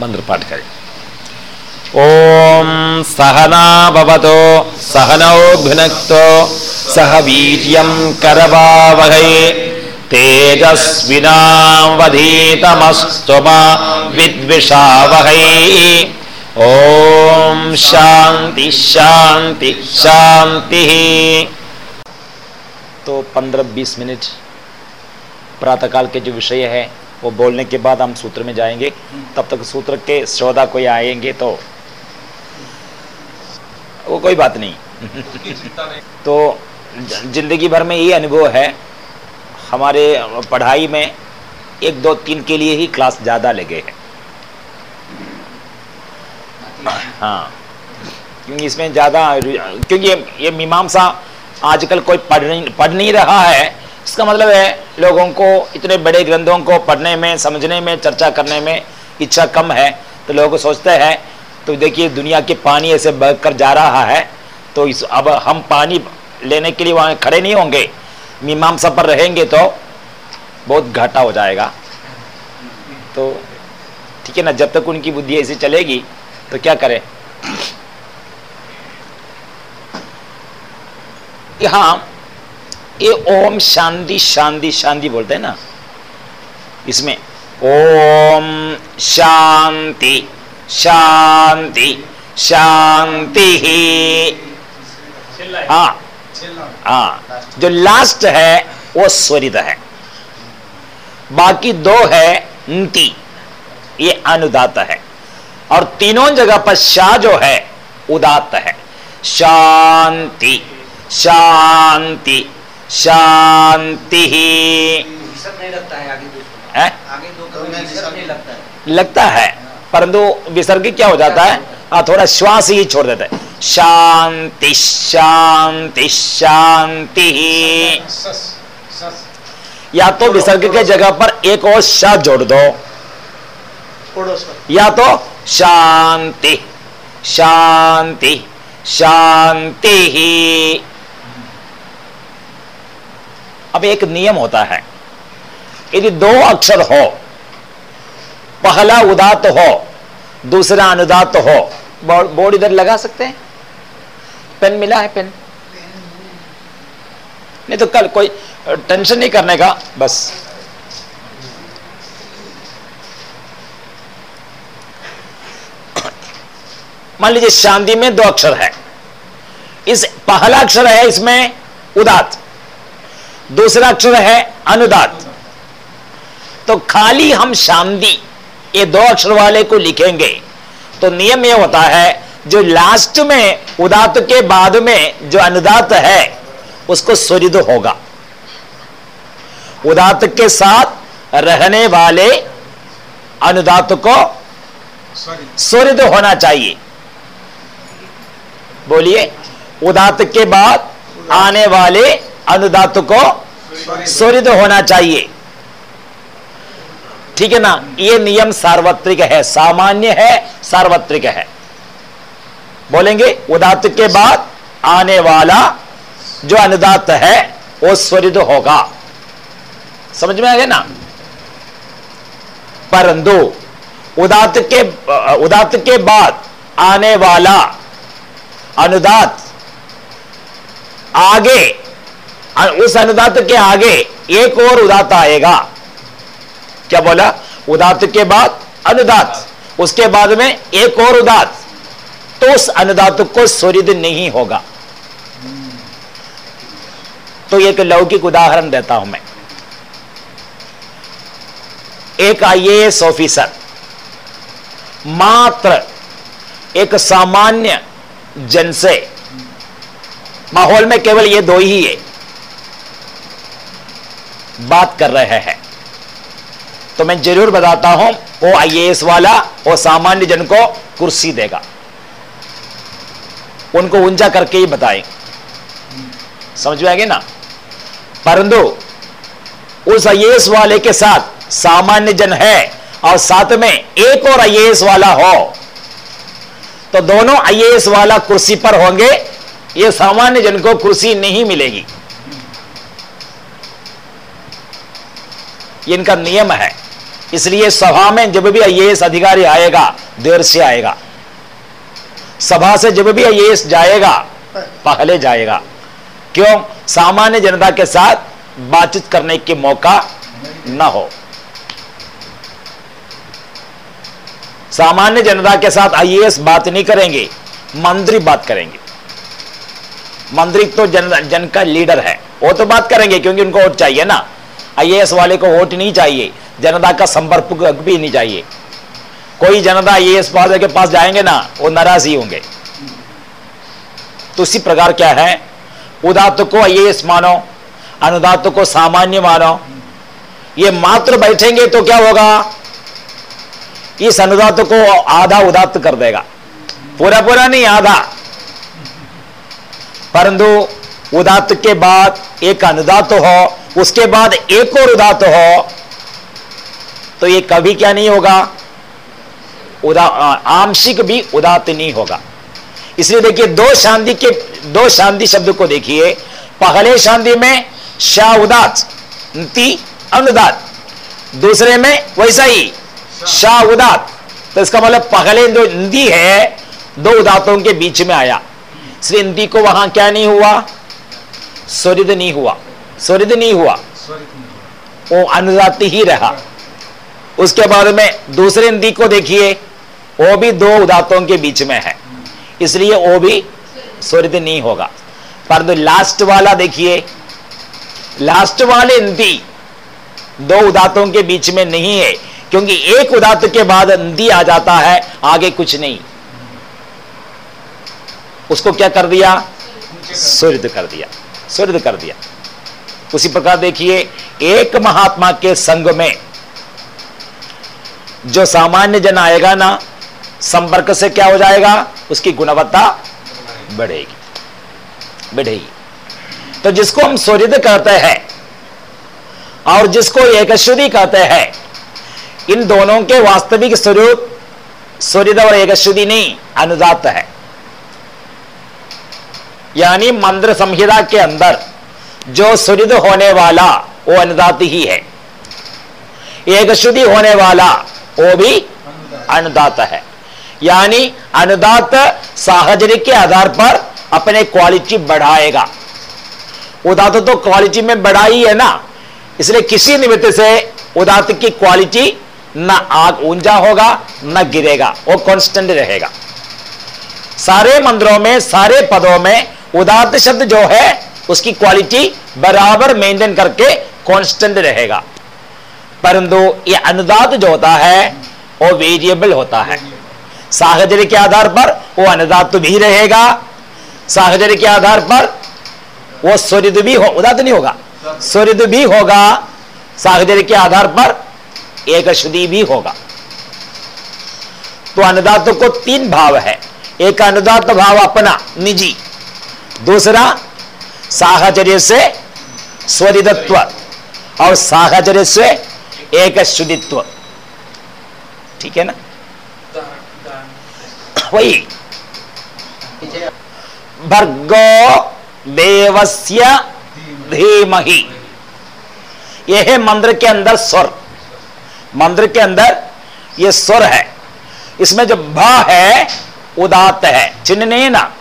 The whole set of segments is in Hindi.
मंत्र पाठ करें ओम सहना सहनौ भुनक्तो सह वीर्यं करवावहै तेजस्विनावधीतमस्तु मा विद्विषावहै। ओम शांति शांति शांति। तो 15-20 मिनट प्रातःकाल के जो विषय है वो बोलने के बाद हम सूत्र में जाएँगे। तब तक सूत्र के श्रोता कोई आएँगे तो वो कोई बात नहीं। तो ज़िंदगी भर में ये अनुभव है हमारे पढ़ाई में एक दो तीन के लिए ही क्लास ज़्यादा लगे हैं। हाँ क्योंकि इसमें ज़्यादा क्योंकि ये, ये मीमांसा आजकल कोई पढ़ नहीं पढ़ नहीं रहा है इसका मतलब है, लोगों को, इतने बड़े ग्रंथों को पढ़ने में, समझने में, चर्चा करने में इच्छा कम है। तो लोग सोचते हैं तो देखिए, दुनिया के पानी ऐसे बह कर जा रहा है तो इस, अब हम पानी लेने के लिए वहाँ खड़े नहीं होंगे। मीमांसा पर रहेंगे तो बहुत घाटा हो जाएगा। तो ठीक है ना, जब तक उनकी बुद्धि ऐसी चलेगी तो क्या करें? यहाँ ये ओम शांति शांति शांति बोलते हैं ना? इसमें ओम शांति शांति शांति ही। हाँ हाँ जो लास्ट है, वो स्वरित है। बाकी दो है नी ये अनुदात है। और तीनों जगह पर शाह जो है, उदात है। शांति शांति। शांति लगता है आगे दो है? आगे दो कभी विसर्ग नहीं लगता है। परंतु विसर्ग क्या हो जाता है? आ, थोड़ा श्वास ही छोड़ देता है। शांति शांति शांति या तो विसर्ग के जगह पर एक और श जोड़ दो। या तो शांति शांति शांति ही। अब एक नियम होता है, यदि दो अक्षर हो, पहला उदात हो, दूसरा अनुदात हो बोर्ड इधर लगा सकते हैं? पेन मिला है पेन? नहीं तो कल कोई टेंशन नहीं करने का, बस। मान लीजिए शांति में दो अक्षर है। इस पहला अक्षर है, इसमें उदात दूसरा अक्षर है अनुदात तो खाली हम शांति ये दो अक्षर वाले को लिखेंगे। तो नियम यह होता है, जो लास्ट में, उदात के बाद में जो अनुदात है, उसको स्वरित होगा। उदात के साथ रहने वाले अनुदात को स्वरित होना चाहिए। बोलिए, उदात के बाद आने वाले अनुदात को स्वरित होना चाहिए। ठीक है ना? ये नियम सार्वत्रिक है, सामान्य है, सार्वत्रिक है। बोलेंगे, उदात के बाद आने वाला जो अनुदात है, वो स्वरित होगा। समझ में आ गया ना? परंतु उदात के उदात के बाद आने वाला अनुदात आगे उस अनुदात के आगे एक और उदात आएगा। क्या बोला? उदात के बाद अनुदात उसके बाद में एक और उदात तो उस अनुदात को स्वरित नहीं होगा। तो एक लौकिक उदाहरण देता हूँ मैं। एक आईएएस ऑफिसर मात्र एक सामान्य जन से। माहौल में केवल ये दो ही है। बात कर रहे हैं। तो मैं ज़रूर बताता हूँ, वो आईएएस वाला, वो सामान्य जन को कुर्सी देगा। उनको ऊँचा करके ही बताएँ। समझ में आ गया ना? परंतु, उस आईएएस वाले के साथ सामान्य जन है और साथ में एक और आईएएस वाला हो तो दोनों आईएएस वाला कुर्सी पर होंगे, ये सामान्य जन को कुर्सी नहीं मिलेगी। ये इनका नियम है। इसलिए सभा में जब भी आईएएस अधिकारी आएगा, देर से आएगा। सभा से जब भी आईएएस जाएगा, पहले जाएगा। क्यों? सामान्य जनता के साथ बातचीत करने के मौका न हो। सामान्य जनता के साथ आईएएस बात नहीं करेंगे, मंत्री बात करेंगे। मंत्री तो जन जन का लीडर है, वो तो बात करेंगे, क्योंकि उनको वोट चाहिए ना। आईएएस वाले को वोट नहीं चाहिए. जनता का संपर्क भी नहीं चाहिए. कोई जनता आईएएस वाले के पास जाएँगे ना, वो नाराज़ ही होंगे। तो इसी प्रकार क्या है? उदात को आईएएस मानो अनुदात को सामान्य मानो। ये मात्र बैठेंगे तो क्या होगा? इस अनुदात को आधा उदात कर देगा। पूरा पूरा नहीं, आधा। परंतु उदात के बाद एक अनुदात हो, उसके बाद एक और उदात हो तो ये कभी क्या नहीं होगा? उदा आंशिक भी उदात नहीं होगा। इसलिए देखिए, दो शांति के, दो शांति शब्द को देखिए। पहले शांति में शा उदात अनुदात दूसरे में वैसा ही शाह उदात तो इसका मतलब पहले जो हिंदी है, दो उदातों के बीच में आया। हिंदी को वहाँ क्या नहीं हुआ? स्वरित नहीं हुआ स्वरित नहीं हुआ वो अनुदात ही रहा उसके बाद में दूसरे हिंदी को देखिए वो भी दो उदातों के बीच में है इसलिए वो भी स्वरित नहीं होगा परंतु लास्ट वाला देखिए लास्ट वाले हिंदी दो उदातों के बीच में नहीं है क्योंकि एक उदात के बाद नदी आ जाता है आगे कुछ नहीं उसको क्या कर दिया सूर्य कर दिया सूर्य कर दिया। उसी प्रकार देखिए, एक महात्मा के संग में जो सामान्य जन आएगा ना, संपर्क से क्या हो जाएगा? उसकी गुणवत्ता बढ़ेगी। बढ़ेगी। तो जिसको हम सूर्य कहते हैं और जिसको एकश्वरी कहते हैं, इन दोनों के वास्तविक स्वरूप सूर्य और एकश्रुति नहीं, अनुदात है। यानी मंत्र संहिता के अंदर, जो सूर्य होने वाला, वो अनुदात ही है। एक शुद्धि होने वाला, वो भी अनुदात है। यानी अनुदात साहचर्य के आधार पर अपने क्वालिटी बढ़ाएगा। उदात तो क्वालिटी में बढ़ाई है ना, इसलिए किसी निमित्त से उदात की क्वालिटी न आग ऊँचा होगा, न गिरेगा, वो कांस्टेंट रहेगा। सारे मंदिरों में, सारे पदों में उदात शब्द जो है, उसकी क्वालिटी बराबर मेंटेन करके कांस्टेंट रहेगा। परंतु ये अनुदात जो होता है, वो वेरिएबल होता है। साहचर्य के आधार पर वो अनुदात भी रहेगा। साहचर्य के आधार पर वो सूर्य भी हो उदात नहीं होगा। सूर्य भी होगा, साहचर्य के आधार पर एक शुद्धि भी होगा। तो अनुदात को तीन भाव है। एक अनुदात भाव अपना, निजी। दूसरा साहचर्य से स्वरिदत्व और साहचर्य से एक शुद्धित्व। ठीक है ना? वही। भर्गो देवस्य धीमही। यह मंत्र के अंदर स्वर। मंत्र के अंदर यह स्वर है। इसमें जो भ है उदात है। चिन्ह नहीं ना?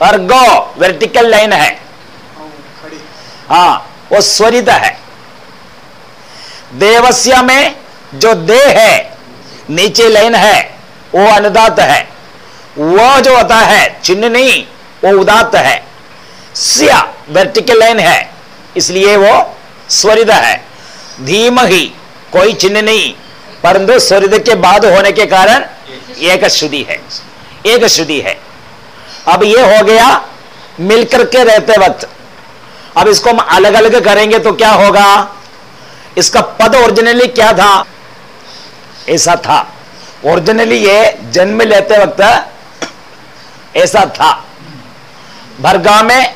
और गो वर्टिकल लाइन है। हाँ वो स्वरित है। देवस्य में जो दे है नीचे लाइन है वो अनुदात है। वो जो होता है चिन्ह नहीं वो उदात है। सिया वर्टिकल लाइन है इसलिए वो स्वरित है। धीम ही कोई चिन्ह नहीं परंतु सूर्य के बाद होने के कारण एक शुद्धि है। एक शुद्धि है। अब ये हो गया मिलकर के रहते वक्त। अब इसको हम अलग अलग करेंगे तो क्या होगा? इसका पद ओरिजिनली क्या था? ऐसा था। ओरिजिनली ये जन्म लेते वक्त ऐसा था। भरगा में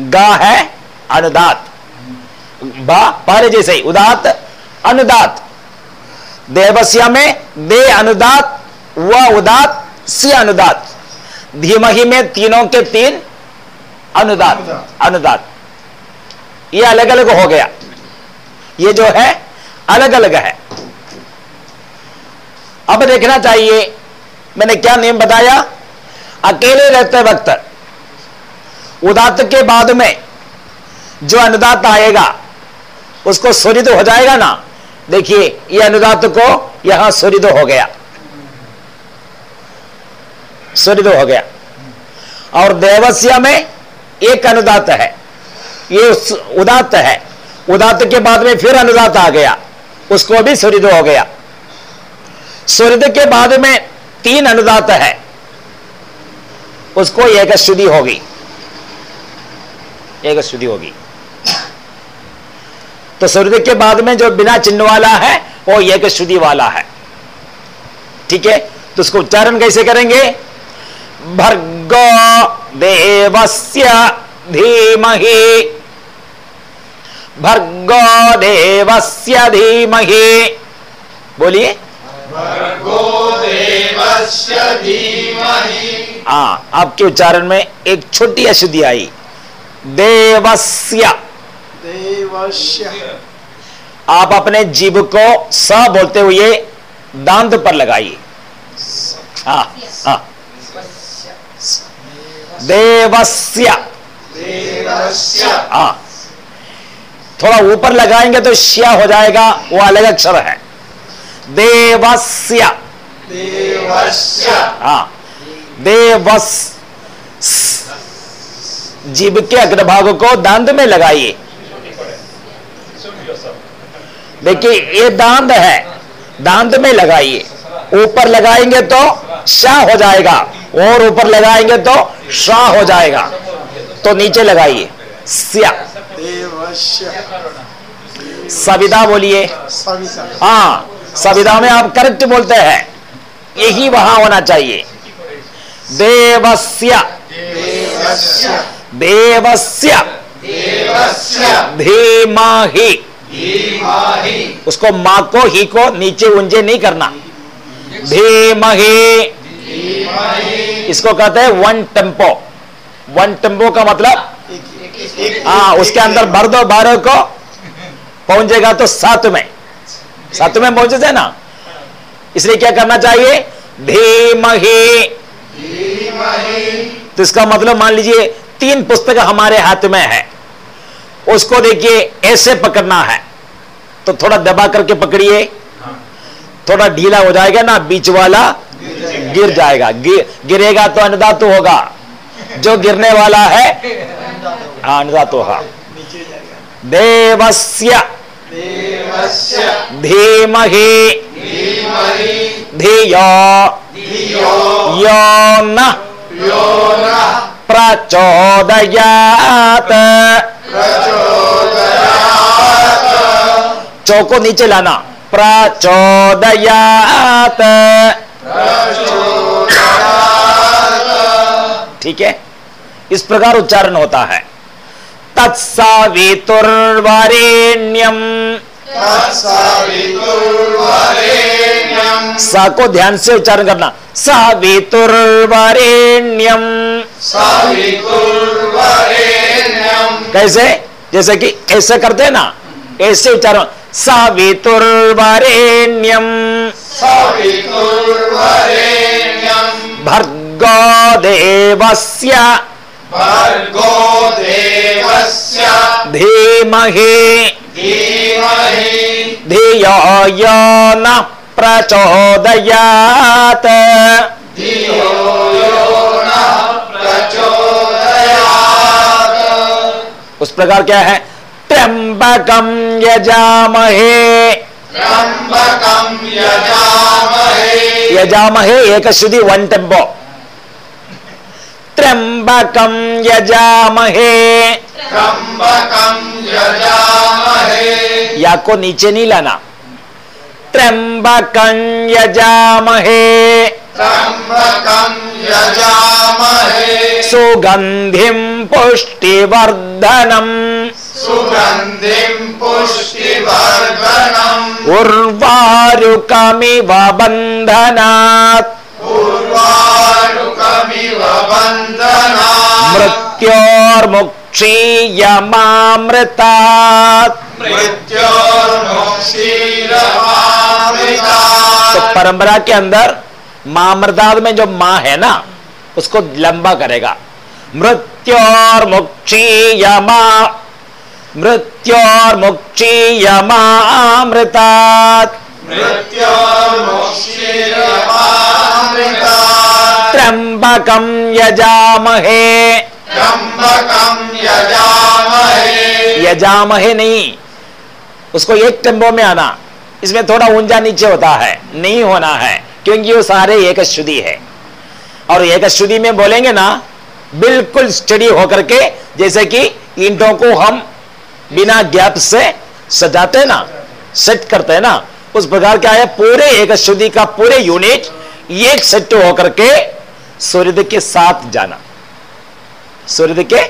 गा है अनुदात। बा, पहले जैसे ही, उदात, अनुदात। देवस्या में दे अनुदात, व उदात, सी अनुदात। धीमही में तीनों के तीन अनुदात अनुदात ये अलग अलग हो गया। ये जो है अलग अलग है। अब देखना चाहिए मैंने क्या नियम बताया? अकेले रहते वक्त उदात के बाद में जो अनुदात आएगा उसको सूर्य हो जाएगा ना? देखिए ये अनुदात को यहाँ सूर्य हो गया। सूर्य हो गया और देवस्या में एक अनुदात है। ये उदात है। उदात के बाद में फिर अनुदात आ गया। उसको भी सूर्य हो गया सूर्य के बाद में तीन अनुदात है। उसको एक शुद्धि होगी। एक शुद्धि होगी। तो सूर्य के बाद में जो बिना चिन्ह वाला है, वो एक शुद्धि वाला है। ठीक है? तो उसको उच्चारण कैसे करेंगे? भर्गो देवस्य धीमहि। भर्गो देवस्य धीमहि। बोलिए। भर्गो देवस्य धीमहि। हाँ आपके उच्चारण में एक छोटी अशुद्धि आई। देवस्य। देवस्य। आप अपने जीव को स बोलते हुए दांत पर लगाइए। हाँ हाँ। देवस्य। देवस्य। हाँ थोड़ा ऊपर लगाएँगे तो श्या हो जाएगा वो अलग अक्षर है। देवस्य। देवस्य। हाँ देवस। जीव के अग्रभाग को दांत में लगाइए। देखिए ये दांत है दांत में लगाइए। ऊपर लगाएँगे तो शाह हो जाएगा, और ऊपर लगाएँगे तो शाह हो जाएगा। तो नीचे लगाइए, स्या। सविदा बोलिए। हाँ सविदा में आप करेक्ट बोलते हैं। यही वहाँ होना चाहिए। देवस्य। देवस्य। धीमहि। धीमहि उसको माँ को ही को नीचे उंजे नहीं करना। धीमहि। इसको कहते हैं वन टेंपो। वन टेंपो का मतलब हाँ उसके अंदर भर दो बारह को, पहुंचेगा तो सात में। सात में पहुँचे ना? इसलिए क्या करना चाहिए? धीमहि। तो इसका मतलब मान लीजिए, तीन पुस्तक हमारे हाथ में है। उसको देखिए, ऐसे पकड़ना है। तो थोड़ा दबा करके पकड़िए। थोड़ा ढीला हो जाएगा ना बीच वाला गिर जाएगा। गिर, गिरेगा तो अनुदात होगा। जो गिरने वाला है हाँ अनुदात होगा। देवस्य। धीमहि। धियो। यो न प्रचोदयात। प्रचोदयात् चौ नीचे लाना। प्रचोदयात। ठीक है? इस प्रकार उच्चारण होता है। तत्सावितुर्वरेण्यम। तत्सवितुर्वरेण्यं सा को ध्यान से उच्चारण करना। सावितुर्वरेण्यम। सवितुर्वरेण्यं कैसे? जैसे कि ऐसे करते हैं ना ऐसे उच्चारण। सावितुर्वरेण्यम। सवितुर्वरेण्यं भर्गो देवस्य। भर्गो देवस्य। धीमहि। धीमहि। धियो यो न प्रचोदयात। धियो यो नः प्रचोदयात्। उस प्रकार क्या है? त्र्यंबकम यजामहे। त्र्यम्बकं यजामहे। यजामहे एक शुद्धि वन टेंपो त्र्यंबकम यजामहे। त्र्यम्बकं यजामहे। या को नीचे नहीं लाना। त्र्यंबकं यजामहे। त्र्यम्बकं यजामहे। सुगंधिम पुष्टिवर्धनम। सुगन्धिं पुष्टिवर्धनम्। उर्वारुकमिव बन्धनात् पूर्वारुकमिव बन्धनात् मृत्योर्मुक्षीयमामृतात् तो परंपरा के अंदर मामृदाद में जो माँ है ना उसको लंबा करेगा। मृत्योर मुक्षी यमा मृत्योर मुक्षी यमामृतात् मृत्योर्मुक्षीयमामृता त्र्यंबकम यजामहे। यजामहे नहीं। उसको एक टेंपो में आना। इसमें थोड़ा ऊँचा नीचे होता है। नहीं होना है, क्योंकि वो सारे एक शुद्धि है। और एक शुद्धि में बोलेंगे ना, बिल्कुल स्टडी होकर के, जैसे कि ईंटों को हम बिना गैप से सजाते हैं ना सेट करते हैं ना। उस प्रकार क्या है? पूरे एक शुद्धि का पूरे यूनिट एक सेट होकर के सूर्य के साथ जाना। सूर्य के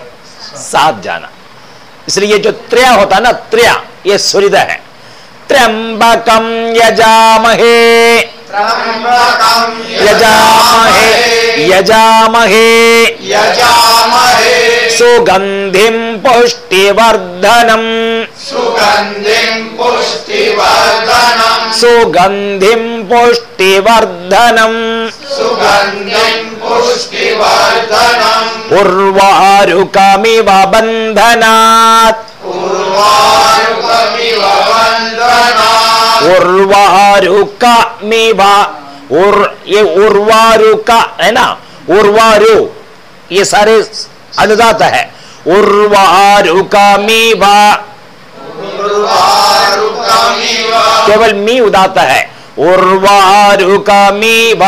साथ जाना। इसलिए जो त्र्या होता है ना त्र्या ये सूर्य है। त्र्यंबकम यजामहे। यजामहे। यजामहे। यजामहे। सुगंधिम पुष्टिवर्धनम सुगन्धिं पुष्टिवर्धनम् सुगंधिम पुष्टिवर्धनम सुगन्धिं पुष्टिवर्धनम् उर्वारुकमिव बंधनात् उर्वारुकमिव वन्दनात् उर्वारुकमिव उर ये उर्वारुका है ना? उर्वारु ये सारे अनुदात है। उर्वारुकमिव। केवल मी उदात है। उर्वारुकमिव।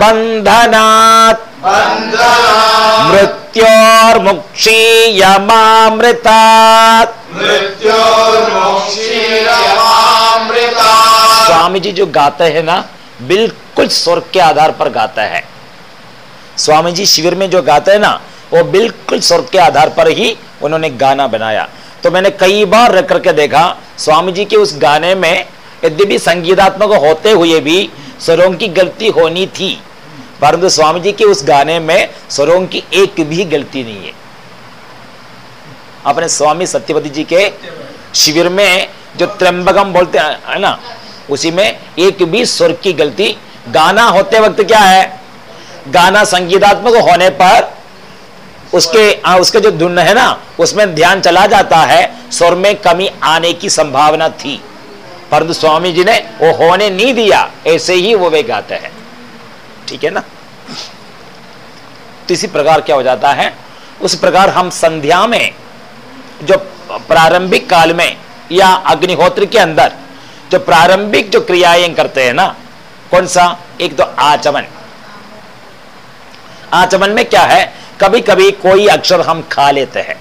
बंधनात्। मृत्योर्मुक्षीयमामृतात्। स्वामी जी जो गाते हैं ना बिल्कुल स्वर्ग के आधार पर गाता है। स्वामी जी शिविर में जो गाते हैं ना, वो बिल्कुल स्वर्ग के आधार पर ही उन्होंने गाना बनाया। तो मैंने कई बार रख करके देखा स्वामी जी के उस गाने में यद्यपि संगीतात्मक होते हुए भी स्वरों की गलती होनी थी, परंतु स्वामी जी के उस गाने में स्वरों की एक भी गलती नहीं है। अपने स्वामी सत्यपति जी के शिविर में जो त्र्यंबकम बोलते है ना, उसी में एक भी स्वर की गलती, गाना होते वक्त क्या है? गाना संगीतात्मक होने पर उसके आ, उसके जो धुन है ना उसमें ध्यान चला जाता है स्वर में कमी आने की संभावना थी। परंतु स्वामी जी ने वो होने नहीं दिया ऐसे ही वो वे गाते हैं। ठीक है ना? तो इसी प्रकार क्या हो जाता है? उस प्रकार हम संध्या में जो प्रारंभिक काल में या अग्निहोत्र के अंदर जो प्रारंभिक जो क्रियाएँ करते हैं ना कौन सा? एक तो आचमन। आचमन में क्या है? कभी कभी कोई अक्षर हम खा लेते हैं।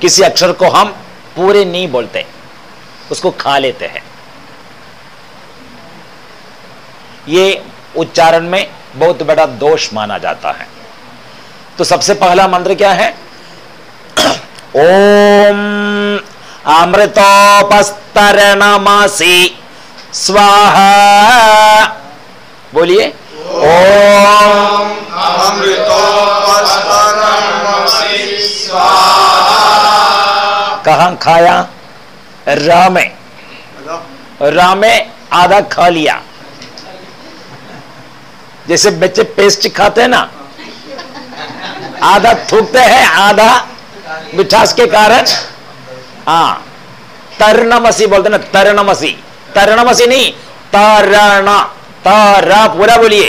किसी अक्षर को हम पूरे नहीं बोलते। उसको खा लेते हैं। ये उच्चारण में बहुत बड़ा दोष माना जाता है। तो सबसे पहला मंत्र क्या है? ओम अमृतोपस्तरणमासी स्वाहा। बोलिए। कहा खाया रा में रा में आधा खा लिया। जैसे बच्चे पेस्ट खाते हैं ना। आधा थूकते हैं, आधा मिठास के कारण। हाँ। तरणमसी बोलते ना, तरणमसी। तरणमसी नहीं, तरणा। तरा पूरा बोलिए।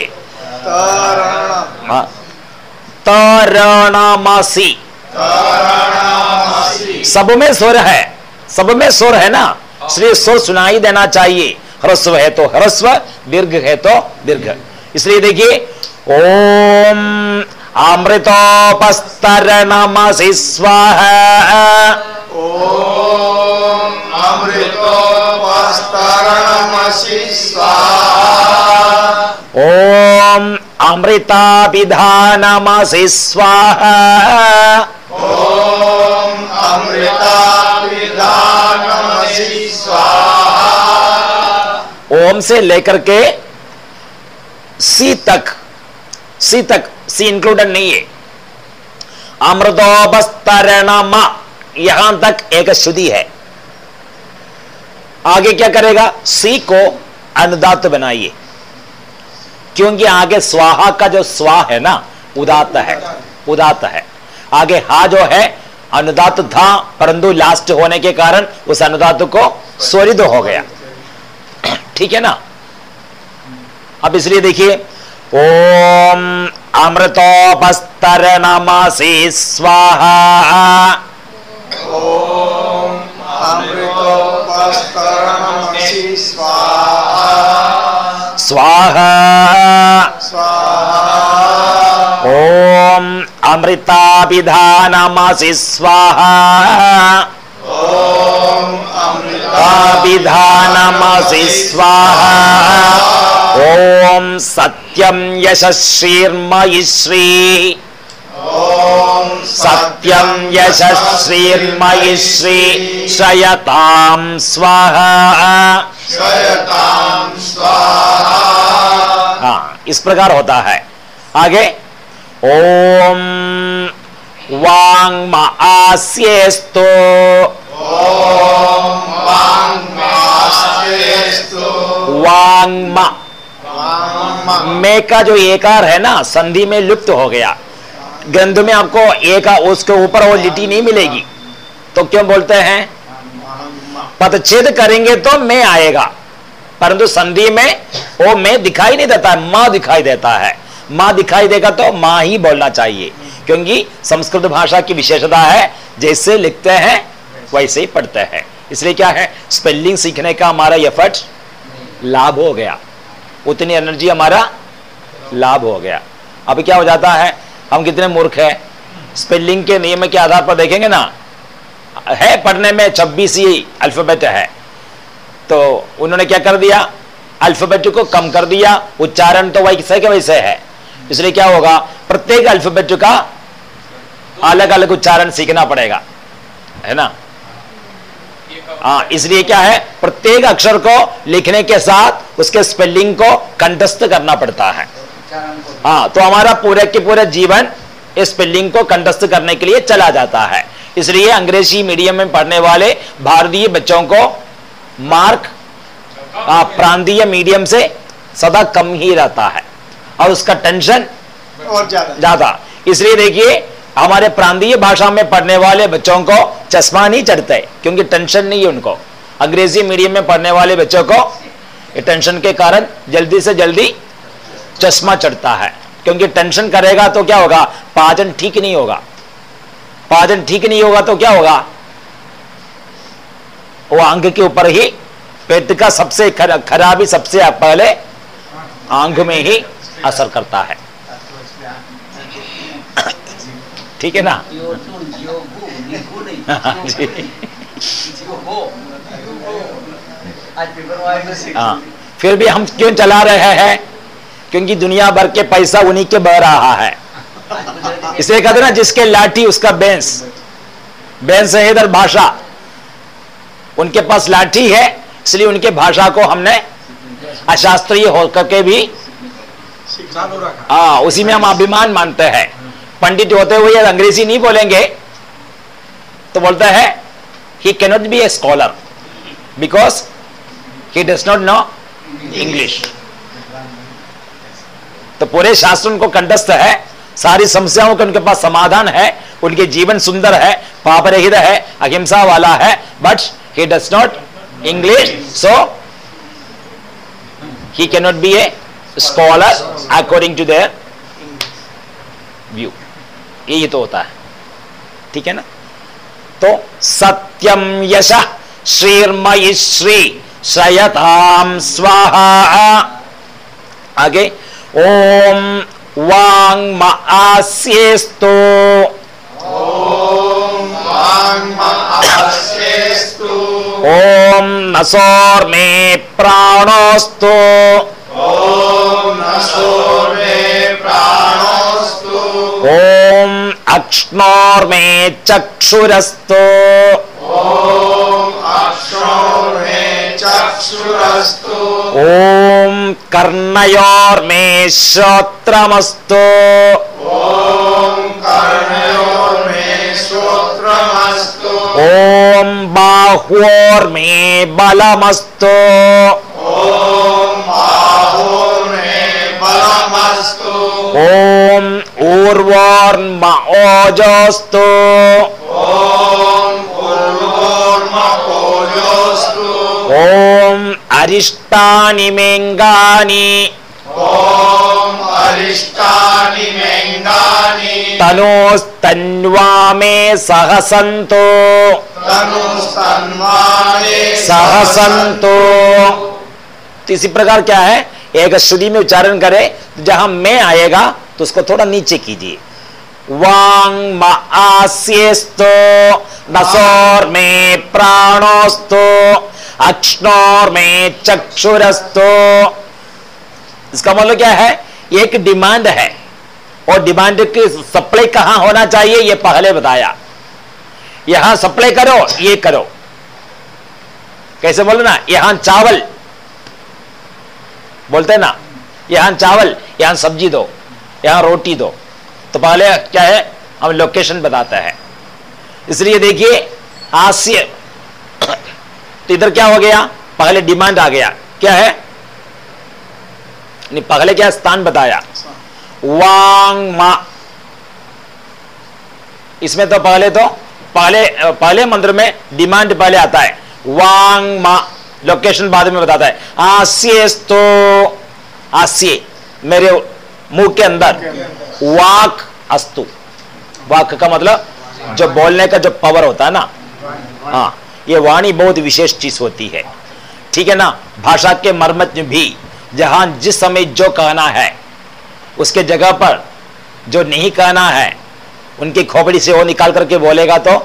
तरण हाँ। सब में स्वर है। सब में स्वर है ना? इसलिए स्वर सुनाई देना चाहिए। ह्रस्व है तो ह्रस्व दीर्घ है तो दीर्घ। इसलिए देखिए ओम अमृतोपस्तरणमसि स्वाहा। ॐ अमृतोपस्तरणमसि स्वाहा। ओम अमृताभिधानमसि स्वाहा ॐ स्वाहा ओम से लेकर के सी तक सी तक सी इंक्लूडेड नहीं है। अमृतोपस्तरणम यहाँ तक एक शुद्धि है। आगे क्या करेगा? सी को अनुदात बनाइए। क्योंकि आगे स्वाहा का जो स्वा है ना उदात है उदात है। आगे हा जो है अनुदात था परंतु लास्ट होने के कारण उस अनुदात को स्वरित हो गया। ठीक है ना? अब इसलिए देखिए, ओम अमृतोपस्तर नमसी स्वाहा। ओम अमृतोपस्तरणमसि स्वाहा स्वाहा। स्वाहा। ॐ अमृताभिधानमसि स्वाहा। स्वाहाभिधानमसि स्वाहा। ॐ सत्यं यशस्वीर्मयि श्री। सत्यम यशस्वीर्मयि श्री शयताम स्वाहा। हाँ इस प्रकार होता है। आगे ओम वांग आस्येस्तु में का जो एकार है ना संधि में लुप्त हो गया। ग्रंथ में आपको एका उसके ऊपर वो लिटी नहीं मिलेगी। तो क्यों बोलते हैं? पदच्छेद करेंगे तो मैं आएगा। परंतु संधि में वो मैं दिखाई नहीं देता है माँ दिखाई देता है। माँ दिखाई देगा तो माँ ही बोलना चाहिए। क्योंकि संस्कृत भाषा की विशेषता है, जैसे लिखते हैं, वैसे ही पढ़ते हैं। इसलिए क्या है? स्पेलिंग सीखने का हमारा एफर्ट लाभ हो गया। उतनी एनर्जी हमारा लाभ हो गया। अब क्या हो जाता है? हम कितने मूर्ख हैं? स्पेलिंग के नियम के आधार पर देखेंगे ना? है पढ़ने में छब्बीस ही अल्फ़ाबेट है। तो उन्होंने क्या कर दिया? अल्फ़ाबेट को कम कर दिया। उच्चारण तो वैसे के वैसे है। इसलिए क्या होगा? प्रत्येक अल्फ़ाबेट का अलग अलग उच्चारण सीखना पड़ेगा। है ना? हाँ इसलिए क्या है? प्रत्येक अक्षर को लिखने के साथ उसके स्पेलिंग को कंटस्थ करना पड़ता है। हाँ तो हमारा पूरे के पूरे जीवन इस स्पेलिंग को कंठस्थ करने के लिए चला जाता है। इसलिए अंग्रेज़ी मीडियम में पढ़ने वाले भारतीय बच्चों को मार्क हाँ, प्रांतीय मीडियम से सदा कम ही रहता है और उसका टेंशन और ज़्यादा। ज़्यादा। इसलिए देखिए हमारे प्रांतीय भाषा में पढ़ने वाले बच्चों को चश्मा नहीं चढ़ते क्योंकि टेंशन नहीं है उनको। अंग्रेज़ी मीडियम में पढ़ने वाले बच्चों को टेंशन के कारण जल्दी से जल्दी चश्मा चढ़ता है। क्योंकि टेंशन करेगा तो क्या होगा? पाचन ठीक नहीं होगा। पाचन ठीक नहीं होगा तो क्या होगा? वो आँख के ऊपर ही पेट का सबसे खरा- खराबी सबसे पहले आँख में ही असर करता है। ठीक है ना? हाँ, जी। हाँ। फिर भी हम क्यों चला रहे हैं? क्योंकि दुनिया भर के पैसा उन्हीं के बह रहा है। इसे कहते ना, जिसके लाठी उसका बेंस। बेंस है इधर भाषा। उनके पास लाठी है, इसलिए उनके भाषा को हमने अशास्त्रीय होकर के भी हाँ उसी में हम अभिमान मानते हैं। पंडित होते हुए अंग्रेज़ी नहीं बोलेंगे। तो बोलता है he cannot be a scholar because he does not know English तो पूरे शास्त्र उनको कंठस्थ है, सारी समस्याओं के उनके पास समाधान है, उनके जीवन सुंदर है पाप रहित है, अहिंसा वाला है but he does not English so he cannot be a scholar according to their view यही तो होता है। ठीक है ना? तो सत्यम यश श्रीर्मयि श्री, श्रयताम स्वाहा। आगे ॐ वाङ्म आस्येस्तु ॐ नसोर्मे प्राणोऽस्तु। ॐ अक्ष्णोर्मे चक्षुरस्तु। ओम कर्णयोर्मे श्रोत्रमस्तु ॐ कर्णयो मे श्रोत्रमस्तु ओम बाह्योर्मे बलमस्तु ॐ बाहुर्मे बलमस्तु ओम ऊर्वोर्म ओजोस्तु ॐ ओम अरिष्टानि मेङ्गानि। ॐ अरिष्टानि मेङ्गानि। तनोस्तन्वा मे सहसन्तु। तनुस्तन्वाने सहसन्तु। तो इसी प्रकार क्या है? एक श्रुति में उच्चारण करे तो जहाँ मैं आएगा तो उसको थोड़ा नीचे कीजिए। वांग म आस्येस्तो नसोर में प्राणोस्तो। अक्ष्णोर में चक्षुरस्तो इसका मतलब क्या है? एक डिमांड है। और डिमांड की सप्लाई कहाँ होना चाहिए, ये पहले बताया। यहाँ सप्लाई करो, ये करो। कैसे बोलो ना यहाँ चावल। बोलते ना? यहाँ चावल, यहाँ सब्ज़ी दो, यहाँ रोटी दो। तो पहले क्या है? हम लोकेशन बताते हैं। इसलिए देखिए, हास्य। तो इधर क्या हो गया? पहले डिमांड आ गया। क्या है? नहीं पहले क्या स्थान बताया? वांग मा। इसमें तो पहले तो पहले पहले मंत्र में डिमांड पहले आता है। वांग मा। लोकेशन बाद में बताता है। आस्यस्तो आस्य, मेरे मुँह के अंदर। वाक अस्तु। वाक का मतलब जो बोलने का जो पावर होता है ना। हाँ। ये वाणी बहुत विशेष चीज़ होती है। ठीक है ना? भाषा के मर्मज्ञ भी, जहाँ जिस समय जो कहना है, उसके जगह पर जो नहीं कहना है, उनकी खोपड़ी से वो निकाल करके बोलेगा तो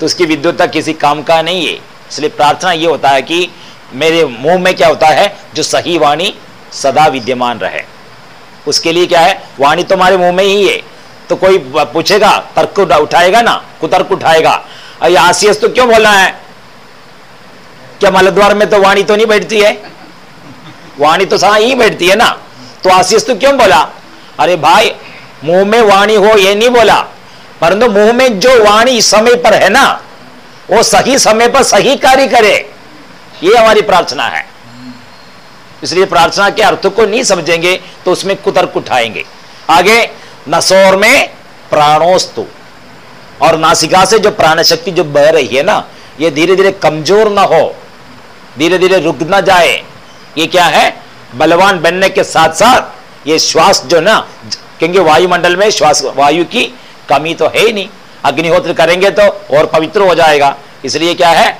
तो उसकी विद्युतता किसी काम का नहीं है। इसलिए प्रार्थना ये होता है कि मेरे मुँह में क्या होता है, जो सही वाणी सदा विद्यमान रहे। उसके लिए क्या है? वाणी तुम्हारे मुँह में ही है। तो कोई पूछेगा, तर्क उठाएगा ना? कुतर्क उठाएगा। अरे आसियस तो क्यों बोलना है? क्या मलद्वार में तो वाणी तो नहीं बैठती है? वाणी तो सहा ही बैठती है ना? तो आसियस तो क्यों बोला? अरे भाई, मुँह में वाणी हो ये नहीं बोला। परंतु मुँह में जो वाणी समय पर है ना, वो सही समय पर सही कार्य करे। ये हमारी प्रार्थना है। इसलिए प्रार्थना के अर्थ को नहीं समझेंगे तो उसमें कुतर्क उठाएँगे। आगे, नसोर में प्राणोस्तु। और नासिका से जो प्राण शक्ति जो बह रही है ना ये धीरे धीरे कमज़ोर ना हो धीरे धीरे रुक ना जाए। ये क्या है? बलवान बनने के साथ साथ ये श्वास जो ना क्योंकि वायुमंडल में श्वास वायु की कमी तो है ही नहीं। अग्निहोत्र करेंगे तो और पवित्र हो जाएगा। इसलिए क्या है?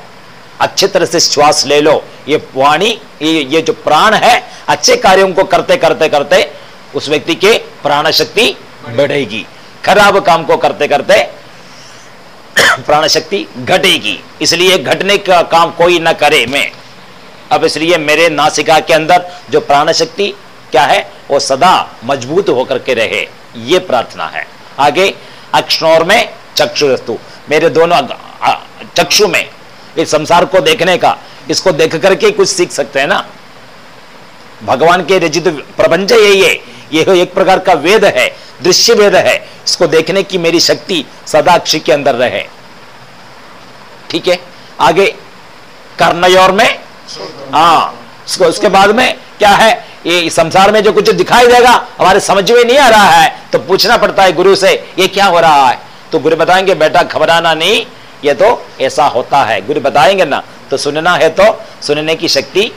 अच्छे तरह से श्वास ले लो। ये वाणी ये, ये जो प्राण है अच्छे कार्यों को करते करते करते उस व्यक्ति के प्राण शक्ति बढ़ेगी। खराब काम को करते करते प्राण शक्ति घटेगी। इसलिए घटने का काम कोई ना करे मैं। अब इसलिए मेरे नासिका के अंदर जो प्राण शक्ति क्या है, वो सदा मज़बूत होकर के रहे। ये प्रार्थना है। आगे अक्षणोर में चक्षुरस्तु मेरे दोनों चक्षु में। इस संसार को देखने का। इसको देख करके कुछ सीख सकते हैं ना? भगवान के रचित प्रपंच यही है ये एक प्रकार का वेद है दृश्य वेद है। इसको देखने की मेरी शक्ति सदा अक्षी के अंदर रहे। ठीक है? आगे, कर्णयोर में? हाँ उसको उसके बाद में क्या है? ये संसार में जो कुछ दिखाई देगा, हमारे समझ में नहीं आ रहा है तो पूछना पड़ता है गुरु से, ये क्या हो रहा है? तो गुरु बताएँगे, बेटा, घबराना नहीं, ये तो ऐसा होता है। गुरु बताएँगे ना तो सुनना है तो सुनने की शक्ति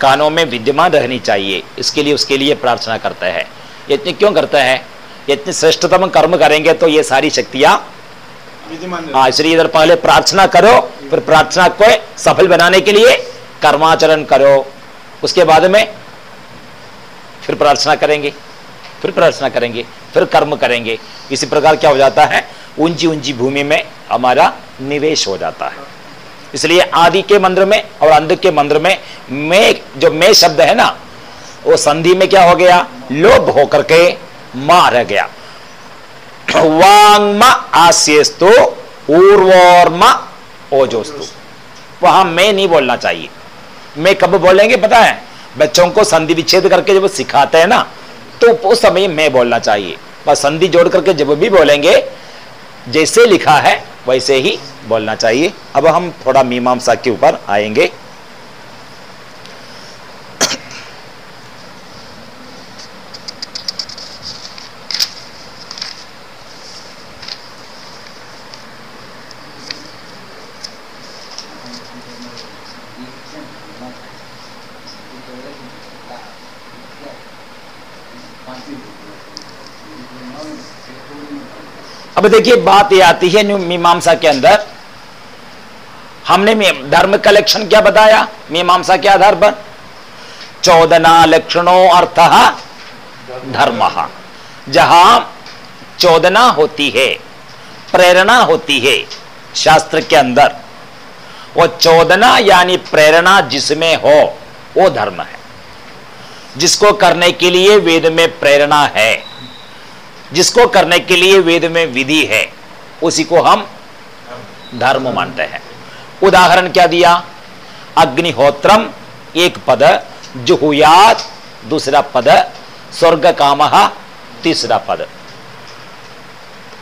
कानों में विद्यमान रहनी चाहिए। इसके लिए उसके लिए प्रार्थना करते हैं। इतने क्यों करते हैं? इतने श्रेष्ठतम कर्म करेंगे तो ये सारी शक्तियाँ हाँ। इसलिए इधर पहले प्रार्थना करो फिर प्रार्थना को सफल बनाने के लिए कर्माचरण करो। उसके बाद में फिर प्रार्थना करेंगे फिर प्रार्थना करेंगे फिर कर्म करेंगे। इसी प्रकार क्या हो जाता है? ऊँची ऊँची भूमि में हमारा निवेश हो जाता है। इसलिए आदि के मंत्र में और अंध के मंत्र में मैं जो मैं शब्द है ना, वो संधि में क्या हो गया? लोभ होकर के माँ रह गया। वांग आस्यस्तु, ऊर्वोर्म ओजोस्तु। वहाँ मैं नहीं बोलना चाहिए। मैं कब बोलेंगे पता है? बच्चों को संधि विच्छेद करके जब सिखाते हैं ना तो उस समय मैं बोलना चाहिए। बस संधि जोड़ करके जब भी बोलेंगे जैसे लिखा है वैसे ही बोलना चाहिए। अब हम थोड़ा मीमांसा के ऊपर आएँगे। देखिए बात ये आती है मीमांसा के अंदर। हमने धर्म का लक्षण क्या बताया? मीमांसा के आधार पर? चौदना लक्षणों अर्थ धर्म। जहाँ चौदना होती है, प्रेरणा होती है शास्त्र के अंदर, वो चौदना यानी प्रेरणा जिसमें हो, वो धर्म है। जिसको करने के लिए वेद में प्रेरणा है। जिसको करने के लिए वेद में विधि है, उसी को हम धर्म मानते हैं। उदाहरण क्या दिया? अग्निहोत्रम, एक पद, जुहुयात, दूसरा पद स्वर्ग काम तीसरा पद।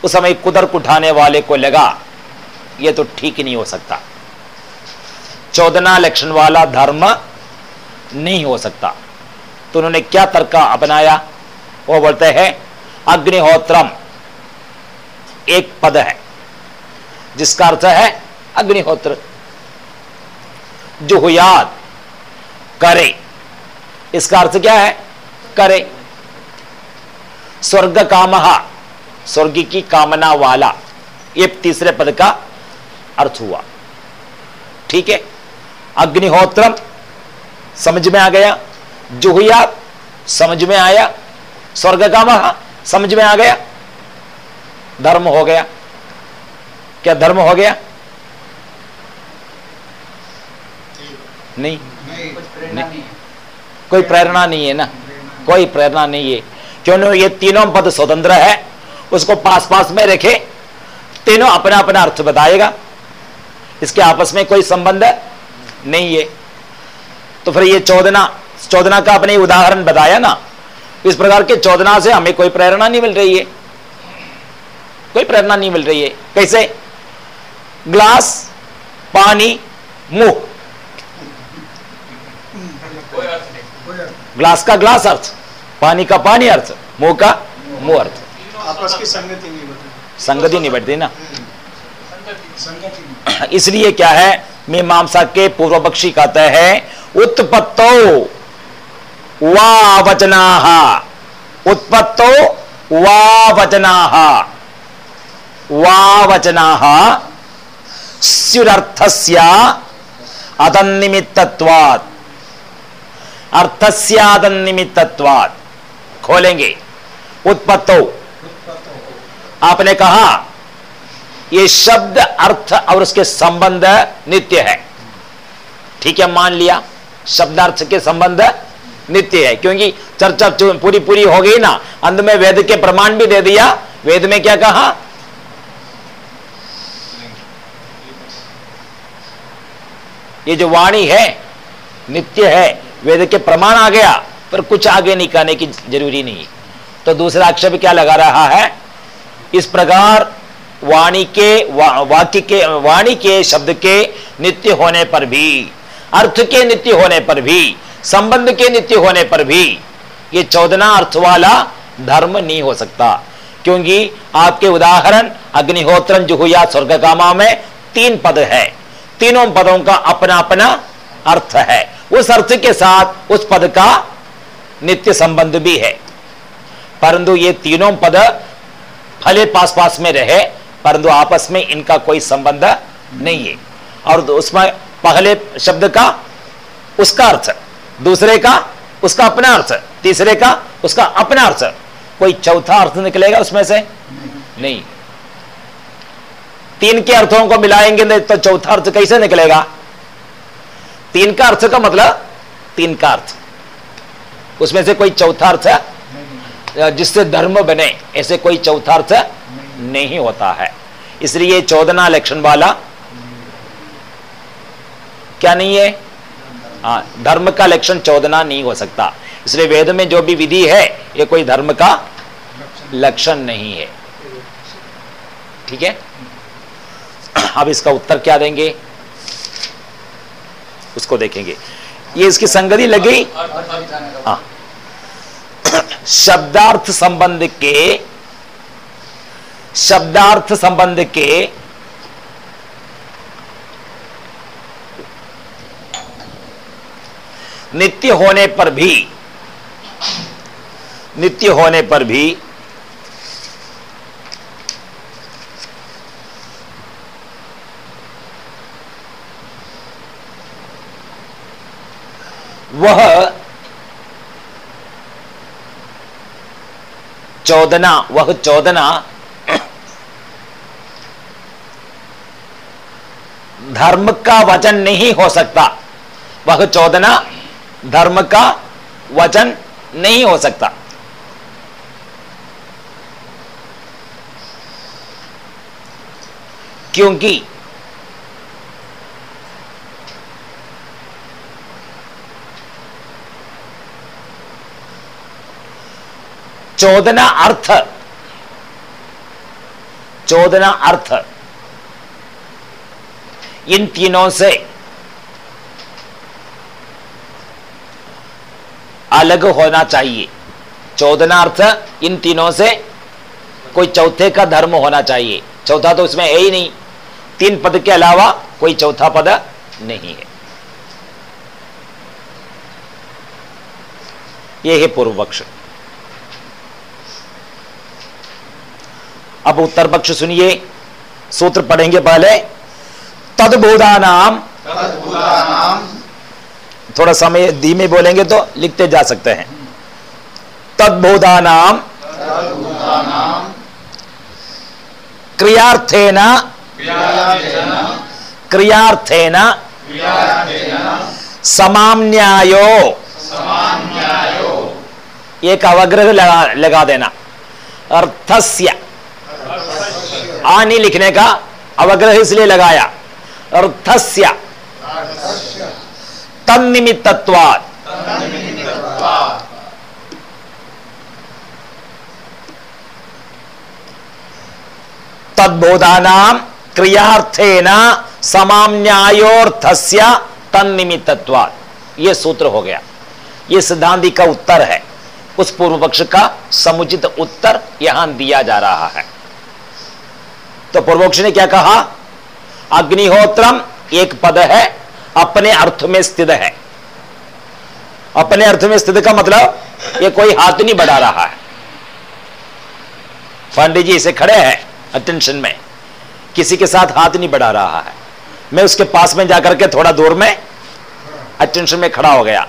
उस समय कुदरक उठाने वाले को लगा यह तो ठीक नहीं हो सकता। चौदना लक्षण वाला धर्म नहीं हो सकता। तो उन्होंने क्या तर्क अपनाया? वो बोलते हैं अग्निहोत्रम। एक पद है, जिसका अर्थ है अग्निहोत्र। जुहुयाद करे। इसका अर्थ क्या है? करे। स्वर्ग काम स्वर्ग की कामना वाला। ये तीसरे पद का अर्थ हुआ। ठीक है? अग्निहोत्रम, समझ में आ गया? जुहुयाद समझ में आया? स्वर्ग काम समझ में आ गया? धर्म हो गया। क्या धर्म हो गया? नहीं। नहीं। है कोई प्रेरणा नहीं है ना? कोई प्रेरणा नहीं है। क्यों ये तीनों पद स्वतंत्र है। उसको पास पास में रखे। तीनों अपना अपना अर्थ बताएगा। इसके आपस में कोई संबंध है नहीं है। तो फिर ये चौदना चौदना का अपने उदाहरण बताया ना? इस प्रकार के चौदना से हमें कोई प्रेरणा नहीं मिल रही है। कोई प्रेरणा नहीं मिल रही है। कैसे? ग्लास पानी मुँह। ग्लास का ग्लास अर्थ पानी का पानी अर्थ मुँह का मुँह अर्थ। आपस की संगति नहीं संगति नहीं बैठती ना? संगति इसलिए क्या है? मीमांसा के पूर्व पक्षी कहते हैं उत्पत्तो वचना उत्पत्तो वचना वा वचना स्युरर्थस्य अतन्निमित्तत्वात् अर्थस्यादन्निमित्तत्वात् खोलेंगे। उत्पत्तो। आपने कहा, ये शब्द, अर्थ और उसके संबंध नित्य है। ठीक है, मान लिया। शब्दार्थ के संबंध नित्य है। क्योंकि चर्चा पूरी पूरी हो गई ना। अंत में वेद के प्रमाण भी दे दिया। वेद में क्या कहा? ये जो वाणी है नित्य है वेद के प्रमाण आ गया पर कुछ आगे नहीं कहने की ज़रूरी नहीं। तो दूसरा अक्षर क्या लगा रहा है? इस प्रकार वाणी के वा, वाक्य के वाणी के शब्द के नित्य होने पर भी अर्थ के नित्य होने पर भी संबंध के नित्य होने पर भी ये चौदना अर्थ वाला धर्म नहीं हो सकता। क्योंकि आपके उदाहरण अग्निहोत्रम जुहुया स्वर्ग कामा में तीन पद है। तीनों पदों का अपना अपना अर्थ है। उस अर्थ के साथ उस पद का नित्य संबंध भी है। परंतु ये तीनों पद भले पास पास में रहे, परंतु आपस में इनका कोई संबंध नहीं है। और उसमें पहले शब्द का, उसका अर्थ दूसरे का, उसका अपना अर्थ। तीसरे का, उसका अपना अर्थ। कोई चौथा अर्थ निकलेगा उसमें से? नहीं। तीन के अर्थों को मिलाएँगे नहीं तो चौथा अर्थ कैसे निकलेगा? तीन का अर्थ का मतलब तीन का अर्थ। उसमें से कोई चौथा अर्थ, जिससे धर्म बने, ऐसे कोई चौथा अर्थ नहीं नहीं होता है। इसलिए चौदना लक्षण वाला, क्या नहीं है? हाँ धर्म का लक्षण चौदना नहीं हो सकता। इसलिए वेद में जो भी विधि है, ये कोई धर्म का लक्षण नहीं है। ठीक है? अब इसका उत्तर क्या देंगे? उसको देखेंगे। ये इसकी संगति लगी हाँ। शब्दार्थ संबंध के, शब्दार्थ संबंध के नित्य होने पर भी, नित्य होने पर भी, वह चौदना वह चौदना धर्म का वचन नहीं हो सकता। वह चौदना धर्म का वचन नहीं हो सकता। क्योंकि चौदना अर्थ चौदना अर्थ इन तीनों से अलग होना चाहिए। चौदना अर्थ इन तीनों से कोई चौथे का धर्म होना चाहिए। चौथा तो उसमें है ही नहीं। तीन पद के अलावा कोई चौथा पद नहीं है। यह है पूर्व पक्ष अब उत्तर पक्ष सुनिए। सूत्र पढ़ेंगे पहले। तदबोधा नाम तद्भूतानां थोड़ा समय धीमे बोलेंगे तो लिखते जा सकते हैं। तदबोधा नाम क्रियार्थेन। क्रियार्थेन। समान्यायो। एक अवग्रह लगा लगा देना। अर्थस्य। आ नहीं लिखने का अवग्रह इसलिए लगाया। अर्थस्य। तन्निमित्तत्वात्। तद्बोधानाम क्रियार्थेन समान्यायोर्थस्य तन्निमित्तत्वात्। ये सूत्र हो गया। ये सिद्धांति का उत्तर है। उस पूर्व पक्ष का समुचित उत्तर यहाँ दिया जा रहा है। तो पूर्व पक्ष ने क्या कहा? अग्निहोत्रम एक पद है। अपने अर्थ में स्थित है। अपने अर्थ में स्थित का मतलब ये कोई हाथ नहीं बढ़ा रहा है। पंडित जी इसे खड़े हैं अटेंशन में। किसी के साथ हाथ नहीं बढ़ा रहा है। मैं उसके पास में जाकर के थोड़ा दूर में अटेंशन में खड़ा हो गया।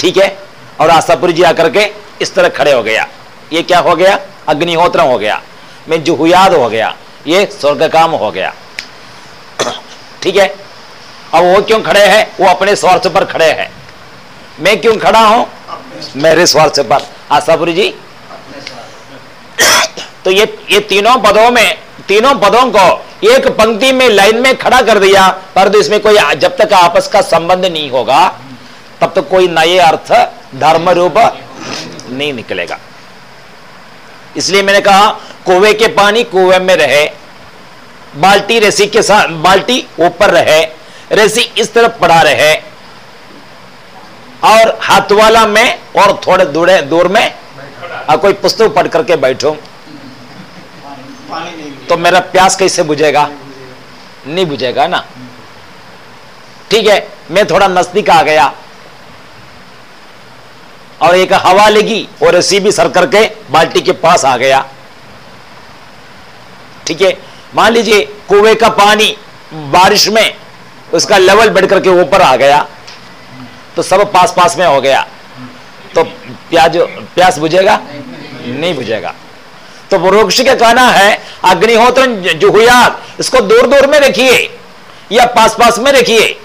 ठीक है? और आशापुरी जी आकर के इस तरह खड़े हो गया। ये क्या हो गया? अग्निहोत्र हो गया। मैं जुहुयाद हो गया। ये स्वर्ग काम हो गया। ठीक है? अब वो क्यों खड़े हैं? वो अपने स्वार्थ पर खड़े हैं। मैं क्यों खड़ा हूँ? मेरे स्वार्थ पर। आशापुरी जी? तो ये ये तीनों पदों में, तीनों पदों को एक पंक्ति में, लाइन में खड़ा कर दिया, परंतु इसमें कोई जब तक आपस का संबंध नहीं होगा, तब तक तो कोई नए अर्थ, धर्म रूप नहीं निकलेगा। इसलिए मैंने कहा, कुएँ के पानी कुएँ में रहे, बाल्टी रसी के साथ, बाल्टी ऊपर रहे रसी इस तरफ़ पड़ा रहे और हाथ वाला में और थोड़े दूर दूर में और कोई पुस्तक पढ़ करके बैठो। तो मेरा प्यास कैसे बुझेगा? नहीं बुझेगा ना? ठीक है, मैं थोड़ा नज़दीक आ गया। और एक हवा लगी और रस्सी भी सर करके बाल्टी के पास आ गया। ठीक है, मान लीजिए कुएँ का पानी बारिश में उसका लेवल बढ़ करके ऊपर आ गया तो सब पास पास में हो गया। तो प्याज प्यास बुझेगा? नहीं बुझेगा। तो वृक्ष का कहना है अग्निहोत्र जुहुयात इसको दूर दूर में रखिए या पास पास में रखिए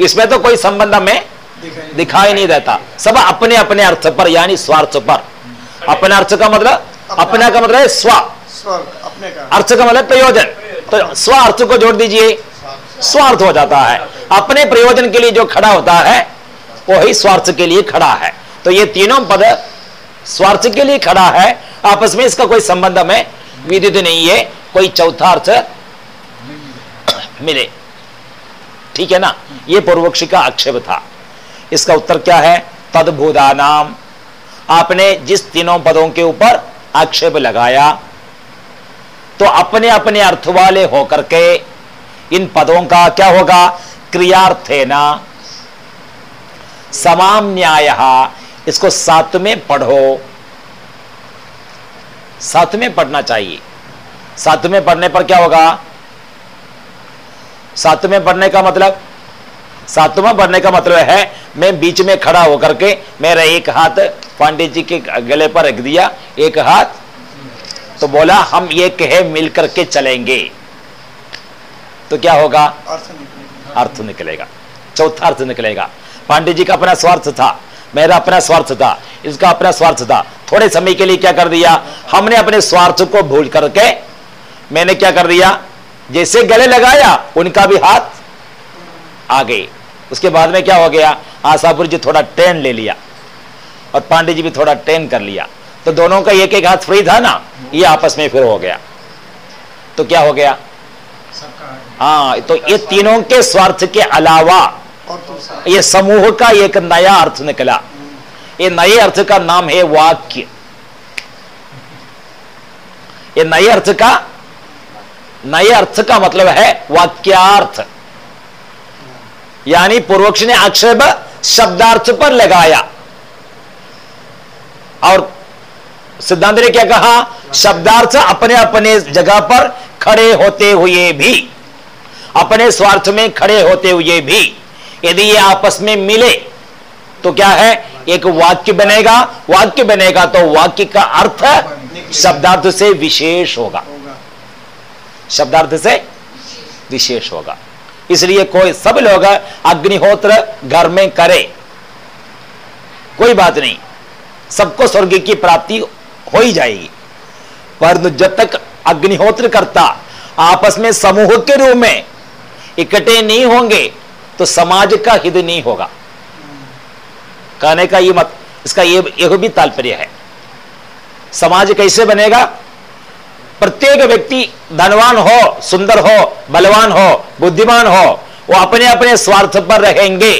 इसमें तो कोई संबंध में दिखाई नहीं देता। सब अपने अपने अर्थ पर यानी स्वार्थ पर। अपने अर्थ का मतलब अपना। का मतलब है स्व अपने का। अर्थ का मतलब प्रयोजन। तो स्व अर्थ को जोड़ दीजिए। स्वार्थ हो जाता है। अपने प्रयोजन के लिए जो खड़ा होता है वो ही स्वार्थ के लिए खड़ा है। तो ये तीनों पद स्वार्थ के लिए खड़ा है। आपस में इसका कोई संबंध हमें विदित नहीं है। कोई चौथा अर्थ मिले। ठीक है ना? ये पूर्वक्षी का आक्षेप था। इसका उत्तर क्या है? तदभूदा नाम आपने जिस तीनों पदों के ऊपर आक्षेप लगाया तो अपने अपने अर्थ वाले होकर के इन पदों का क्या होगा? क्रियार्थे ना समाम न्याय इसको में पढ़ो। में पढ़ना चाहिए। में पढ़ने पर क्या होगा? में पढ़ने का मतलब? सातवां पढ़ने का मतलब है, मैं बीच में खड़ा होकर के मेरा एक हाथ पांडे जी के गले पर रख दिया, एक हाथ। तो बोला, हम ये कहे मिल करके चलेंगे। तो क्या होगा? अर्थ निकलेगा। अर्थ निकलेगा। चौथा अर्थ निकलेगा। पांडे जी का अपना स्वार्थ था मेरा अपना स्वार्थ था इसका अपना स्वार्थ था। थोड़े समय के लिए क्या कर दिया? हमने अपने स्वार्थ को भूल करके मैंने क्या कर दिया? जैसे गले लगाया उनका भी हाथ आ गए। उसके बाद में क्या हो गया? आशापुर जी थोड़ा ट्रेन ले लिया और पांडे जी भी थोड़ा ट्रेन कर लिया। तो दोनों का एक एक हाथ फ्री था ना? ये आपस में फिर हो गया। तो क्या हो गया? हाँ तो ये तीनों के स्वार्थ के अलावा ये समूह का एक नया अर्थ निकला। ये नए अर्थ का नाम है वाक्य। ये नए अर्थ का नए अर्थ का मतलब है वाक्यार्थ। यानी पूर्वक्ष ने आक्षेप शब्दार्थ पर लगाया। और सिद्धांत ने क्या कहा? शब्दार्थ अपने अपने जगह पर खड़े होते हुए भी। अपने स्वार्थ में खड़े होते हुए भी यदि ये आपस में मिले तो क्या है? एक वाक्य बनेगा। वाक्य बनेगा तो वाक्य का अर्थ शब्दार्थ से विशेष होगा। शब्दार्थ से विशेष होगा। इसलिए कोई सब लोग अग्निहोत्र घर में करे, कोई बात नहीं। सबको स्वर्ग की प्राप्ति हो ही जाएगी। परंतु जब तक अग्निहोत्र करता, आपस में समूह के रूप में इकट्ठे नहीं होंगे तो समाज का हित नहीं होगा। कहने का ये मत इसका ये यह भी तात्पर्य है। समाज कैसे बनेगा? प्रत्येक व्यक्ति धनवान हो सुंदर हो बलवान हो बुद्धिमान हो वो अपने अपने स्वार्थ पर रहेंगे।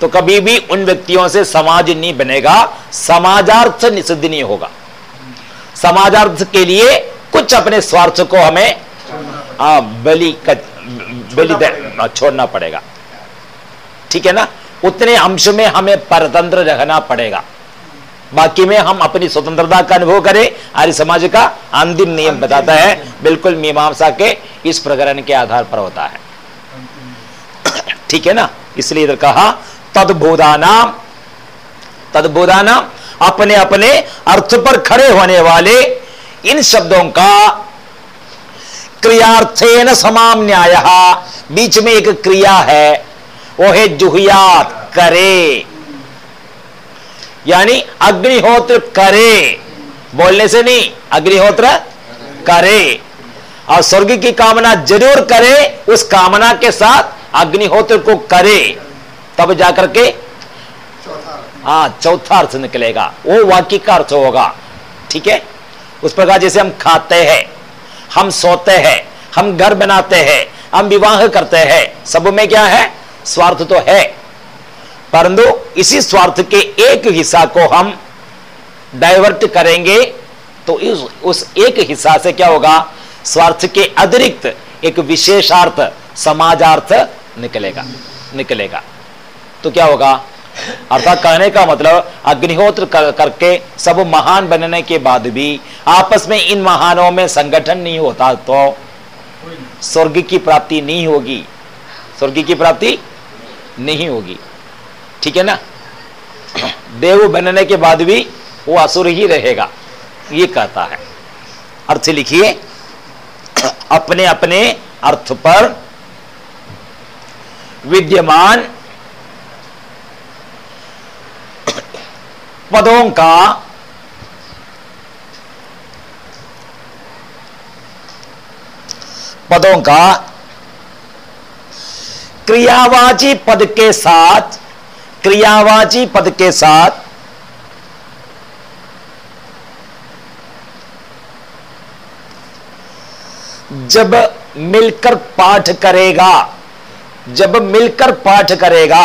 तो कभी भी उन व्यक्तियों से समाज नहीं बनेगा समाजार्थ सिद्ध नहीं होगा। समाजार्थ के लिए कुछ अपने स्वार्थ को हमें आ, बलि बलि छोड़ना पड़ेगा ठीक है ना उतने अंश में हमें परतंत्र रहना पड़ेगा। बाकी में हम अपनी स्वतंत्रता का अनुभव करें आर्य समाज का अंतिम नियम बताता है। बिल्कुल मीमांसा के इस प्रकरण के आधार पर होता है। ठीक है ना इसलिए इधर कहा तदबोधानाम तदबोधानाम अपने अपने अर्थ पर खड़े होने वाले इन शब्दों का क्रियार्थेन समाम न्याय। बीच में एक क्रिया है, वो है जुहियात, करे। यानी अग्निहोत्र करे, बोलने से नहीं, अग्निहोत्र करे। और स्वर्ग की कामना ज़रूर करे, उस कामना के साथ अग्निहोत्र को करे। तब जाकर के हाँ चौथा अर्थ निकलेगा, वो वाक्य का अर्थ होगा। ठीक है? उस प्रकार जैसे हम खाते हैं। हम सोते हैं, हम घर बनाते हैं, हम विवाह करते हैं। सब में क्या है? स्वार्थ तो है। परंतु इसी स्वार्थ के एक हिस्सा को हम डाइवर्ट करेंगे तो इस, उस एक हिस्सा से क्या होगा? स्वार्थ के अतिरिक्त एक विशेषार्थ, समाजार्थ निकलेगा निकलेगा। तो क्या होगा? अर्थात कहने का मतलब अग्निहोत्र कर, करके सब महान बनने के बाद भी आपस में इन महानों में संगठन नहीं होता तो स्वर्ग की प्राप्ति नहीं होगी। स्वर्ग की प्राप्ति नहीं होगी। ठीक है ना? देव बनने के बाद भी वो असुर ही रहेगा। ये कहता है। अर्थ लिखिए। अपने अपने अर्थ पर विद्यमान पदों का पदों का क्रियावाची पद के साथ क्रियावाची पद के साथ जब मिलकर पाठ करेगा, जब मिलकर पाठ करेगा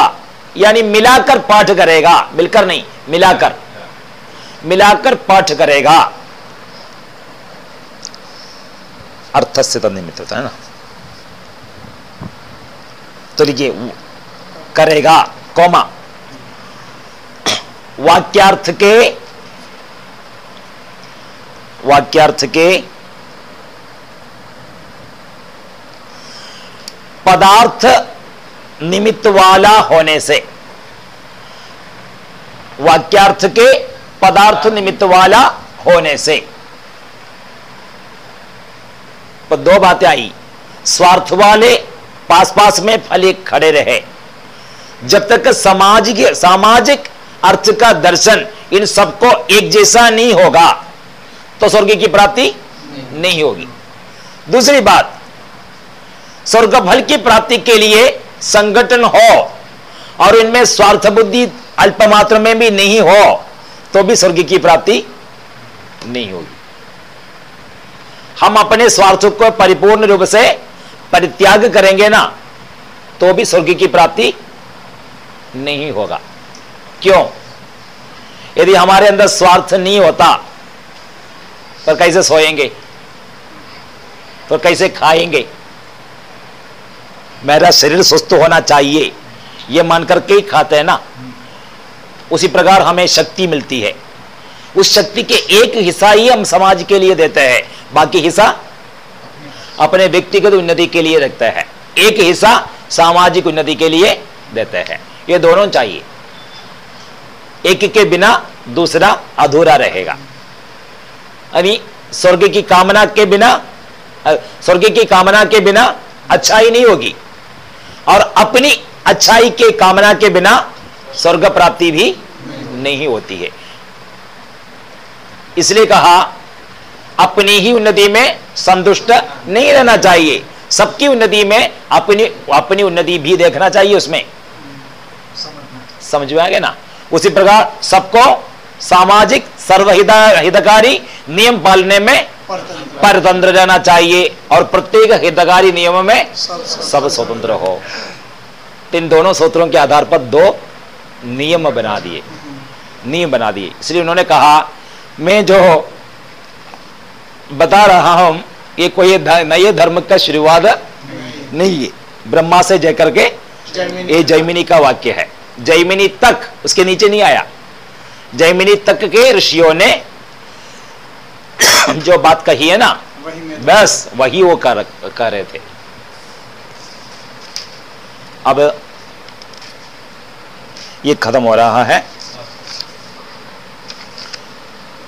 यानी मिलाकर पाठ करेगा, मिलकर नहीं, मिलाकर। मिलाकर पाठ करेगा। अर्थ से होता है ना? तो लिखिए करेगा, कौमा। वाक्यार्थ के वाक्यार्थ के पदार्थ निमित्त वाला होने से। वाक्यार्थ के पदार्थ निमित्त वाला होने से। तो दो बातें आई। स्वार्थ वाले पास पास में फले खड़े रहे। जब तक सामाजिक सामाजिक अर्थ का दर्शन इन सबको एक जैसा नहीं होगा तो स्वर्ग की प्राप्ति नहीं होगी। दूसरी बात स्वर्ग फल की प्राप्ति के लिए संगठन हो और इनमें स्वार्थ बुद्धि अल्पमात्र में भी नहीं हो तो भी स्वर्ग की प्राप्ति नहीं होगी। हम अपने स्वार्थ को परिपूर्ण रूप से परित्याग करेंगे ना तो भी स्वर्ग की प्राप्ति नहीं होगा। क्यों? यदि हमारे अंदर स्वार्थ नहीं होता तो कैसे सोएँगे? तो कैसे खाएँगे? मेरा शरीर सुस्त होना चाहिए। ये मान करके ही खाते हैं ना। उसी प्रकार हमें शक्ति मिलती है। उस शक्ति के एक हिस्सा ही हम समाज के लिए देते हैं। बाकी हिस्सा अपने व्यक्तिगत उन्नति के लिए रखते हैं। एक हिस्सा सामाजिक उन्नति के लिए देते हैं। ये दोनों चाहिए। एक के बिना दूसरा अधूरा रहेगा। यानी स्वर्ग की कामना के बिना स्वर्ग की कामना के बिना अच्छाई नहीं होगी। और अपनी अच्छाई के कामना के बिना स्वर्ग प्राप्ति भी नहीं होती है। इसलिए कहा, अपनी ही उन्नति में संतुष्ट नहीं रहना चाहिए। सबकी उन्नति में अपनी अपनी उन्नति भी देखना चाहिए उसमें। समझ में आ गया ना? उसी प्रकार सबको सामाजिक सर्वहित हितकारी नियम पालने में परतंत्र। रहना चाहिए और प्रत्येक हितकारी नियम में सब स्वतंत्र। हो। इन दोनों सूत्रों के आधार पर दो नियम बना दिए। नियम बना दिए। इसलिए उन्होंने कहा मैं जो बता रहा हूँ ये कोई नए धर्म का शुरुआत नहीं है। ब्रह्मा से जय करके ये जैमिनी का वाक्य है। जैमिनी तक उसके नीचे नहीं आया। जैमिनी तक के ऋषियों ने जो बात कही है ना वही बस वही वो कर, कर रहे थे। अब ये खत्म हो रहा है।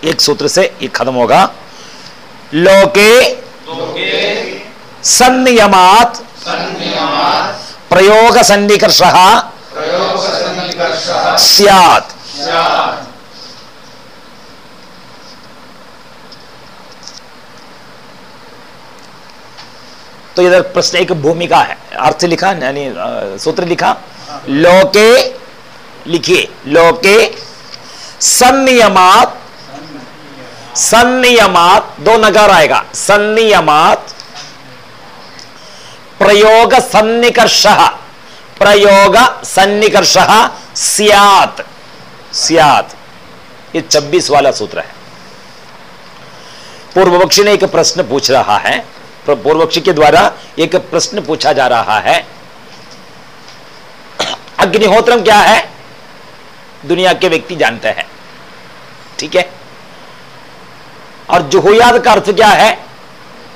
एक सूत्र से ये खत्म होगा। लोके संनियमात प्रयोग सन्निकर्ष सियात। तो इधर प्रश्न, एक भूमिका है। अर्थ लिखा, यानी सूत्र लिखा। लोके लिखिए। लोके संनियमात संनियमात, दो नगर आएगा। संनियमात, प्रयोग सन्निकर्ष। प्रयोग सन्निकर्ष सियात। सियात। ये 26 वाला सूत्र है। पूर्व पक्षी ने एक प्रश्न पूछ रहा है। पूर्व पक्षी के द्वारा एक प्रश्न पूछा जा रहा है। अग्निहोत्रम क्या है? दुनिया के व्यक्ति जानते हैं। ठीक है? और जुहुयाद का अर्थ क्या है?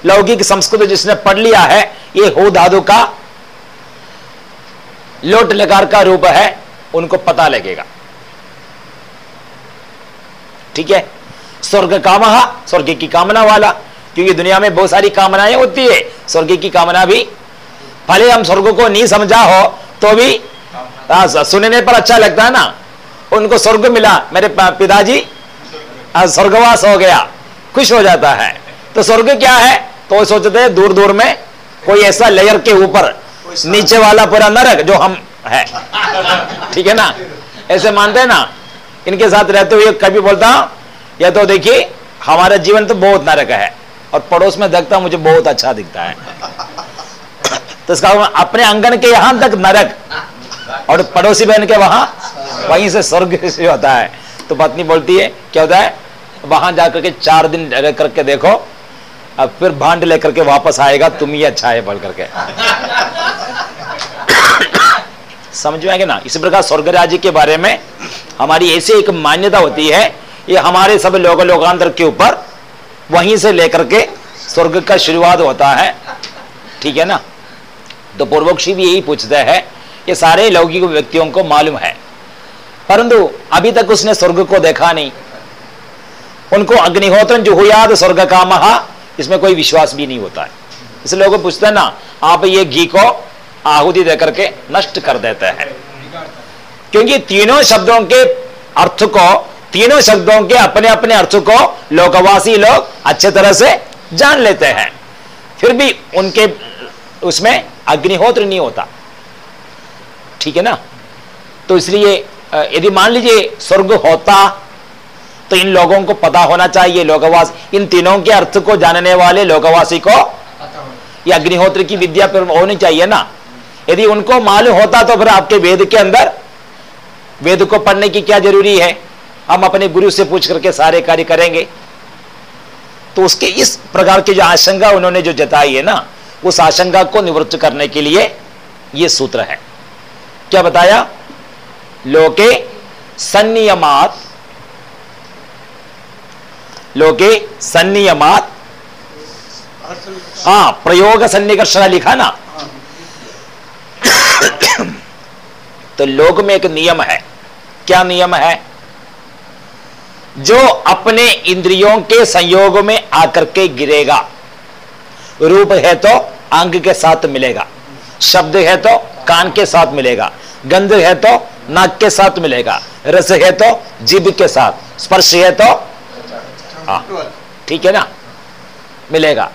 लौकिक संस्कृत जिसने पढ़ लिया है, ये हो धादु का लोट लकार का रूप है, उनको पता लगेगा। ठीक है? स्वर्ग काम स्वर्ग की कामना वाला क्योंकि दुनिया में बहुत सारी कामनाएँ होती है। स्वर्ग की कामना भी। भले हम स्वर्ग को नहीं समझा हो तो भी सुनने पर अच्छा लगता है ना। उनको स्वर्ग मिला। मेरे पिताजी स्वर्गवास हो गया। खुश हो जाता है। तो स्वर्ग क्या है? तो सोचते हैं दूर दूर में कोई ऐसा लेयर के ऊपर, नीचे वाला पूरा नरक जो हम है। ठीक है ना? ऐसे मानते हैं ना? इनके साथ रहते हुए कभी बोलता हूँ या तो देखिए, हमारा जीवन तो बहुत नरक है। और पड़ोस में देखता मुझे बहुत अच्छा दिखता है। तो इसका अपने आँगन के यहाँ तक नरक और पड़ोसी बहन के वहाँ, वहीं से स्वर्ग से होता है। तो पत्नी बोलती है, क्या होता है? वहाँ जाकर के चार दिन रह करके देखो, अब फिर भांड लेकर के वापस आएगा, तुम ही अच्छा है, बोल करके। समझ में आएगा ना? इसी प्रकार स्वर्ग राज्य के बारे में हमारी ऐसी एक मान्यता होती है, ये हमारे सब लोग लोकांतर के ऊपर वहीं से लेकर के स्वर्ग का शुरुआत होता है। ठीक है ना? तो पूर्वक्षी भी यही पूछता है, ये सारे लौकिक व्यक्तियों को मालूम है। परंतु अभी तक उसने स्वर्ग को देखा नहीं। उनको अग्निहोत्र जुहुयाद स्वर्ग का महा, इसमें कोई विश्वास भी नहीं होता है। इसलिए लोग पूछते हैं ना, आप ये घी को आहुति देकर के नष्ट कर देते हैं। क्योंकि तीनों शब्दों के अर्थ को तीनों शब्दों के अपने अपने अर्थ को लोकवासी लोग अच्छे तरह से जान लेते हैं। फिर भी उनके उसमें अग्निहोत्र नहीं होता। ठीक है ना? तो इसलिए यदि मान लीजिए स्वर्ग होता तो इन लोगों को पता होना चाहिए लोकवास। इन तीनों के अर्थ को जानने वाले लोकवासी को ये अग्निहोत्र की विद्या पर होनी चाहिए ना। यदि उनको मालूम होता तो फिर आपके वेद के अंदर, वेद को पढ़ने की क्या ज़रूरी है? हम अपने गुरु से पूछ करके सारे कार्य करेंगे। तो उसके इस प्रकार की जो आशंका उन्होंने जो जताई है ना, उस आशंका को निवृत्त करने के लिए यह सूत्र है। क्या बताया? लोके संनियमात लोके लिखा। हाँ प्रयोग सन्निकर्षण लिखा ना। तो लोक में एक नियम है। क्या नियम है? जो अपने इंद्रियों के संयोग में आकर के गिरेगा। रूप है तो अंग के साथ मिलेगा, शब्द है तो कान के साथ मिलेगा, गंध है तो नाक के साथ मिलेगा, रस है तो जीभ के साथ, स्पर्श है तो हाँ ठीक है ना? मिलेगा।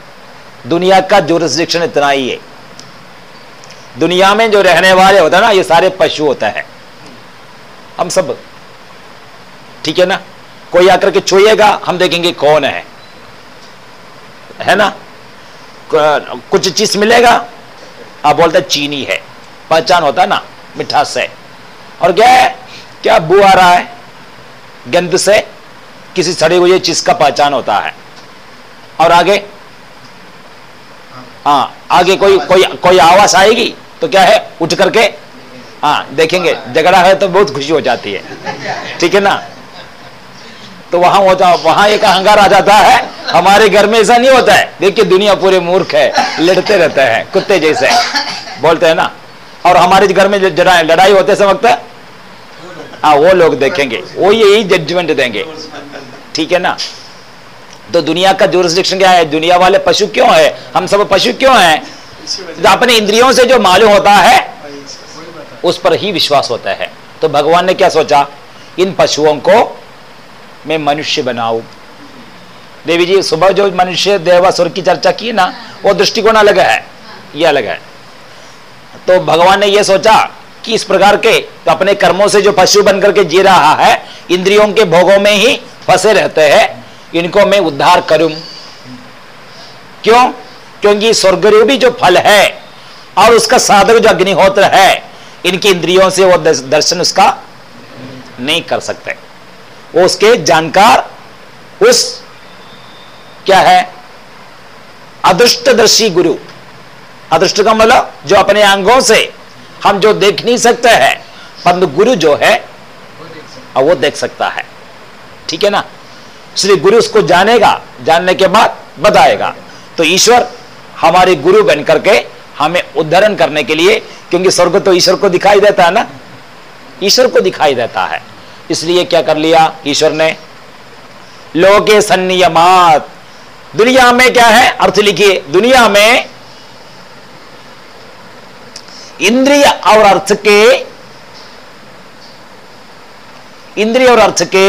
दुनिया का जुरिस्डिक्शन इतना ही है। दुनिया में जो रहने वाले होता है ना, ये सारे पशु होता है। हम सब, ठीक है ना? कोई आकर के छुएगा, हम देखेंगे कौन है। है ना? कुछ चीज़ मिलेगा? आप बोलते चीनी है। पहचान होता है ना, मिठास से और क्या है? क्या बू आ रहा है? गंध से किसी सड़ी हुई चीज़ का पहचान होता है। और आगे? हाँ आगे कोई कोई कोई आवाज़ आएगी तो क्या है? उठ करके? हाँ देखेंगे। झगड़ा है तो बहुत खुशी हो जाती है। ठीक है ना? तो वहाँ होता वहाँ एक अहंगार आ जाता है। हमारे घर में ऐसा नहीं होता है। देखिए, दुनिया पूरे मूर्ख है, लड़ते रहते हैं, कुत्ते जैसे बोलते हैं ना? और हमारे घर में लड़ाई होते वक्त हाँ वो लोग देखेंगे, वो यही जजमेंट देंगे। ठीक है ना? तो दुनिया का जुरिस्डिक्शन क्या है? दुनिया वाले पशु क्यों है? हम सब पशु क्यों है? तो अपने इंद्रियों से जो मालूम होता है, उस पर ही विश्वास होता है। तो भगवान ने क्या सोचा? इन पशुओं को मैं मनुष्य बनाऊँ। देवी जी, सुबह जो मनुष्य देवासुर की चर्चा की ना, वो दृष्टिकोण अलग है। ये अलग है। तो भगवान ने ये सोचा कि इस प्रकार के तो अपने कर्मों से जो पशु बनकर के जी रहा है, इंद्रियों के भोगों में ही फंसे रहते हैं। इनको मैं उद्धार करूँ। क्यों? क्योंकि स्वर्ग स्वर्गरूपी जो फल है और उसका साधक जो अग्निहोत्र है, इनकी इंद्रियों से वो दर्शन उसका नहीं कर सकते। वो उसके जानकार उस, क्या है, अदृष्टदर्शी गुरु। अदृष्ट का मतलब जो अपने अंगों से हम जो देख नहीं सकते हैं, परंतु गुरु जो है अब वो देख सकता है। ठीक है ना? श्री गुरु उसको जानेगा, जानने के बाद बताएगा। तो ईश्वर हमारे गुरु बन करके हमें उद्धरण करने के लिए, क्योंकि स्वर्ग तो ईश्वर को दिखाई देता है ना? ईश्वर को दिखाई देता है। इसलिए क्या कर लिया ईश्वर ने? लोके संनियमात दुनिया में क्या है? अर्थ लिखिए। दुनिया में इंद्रिय और अर्थ के इंद्रिय और अर्थ के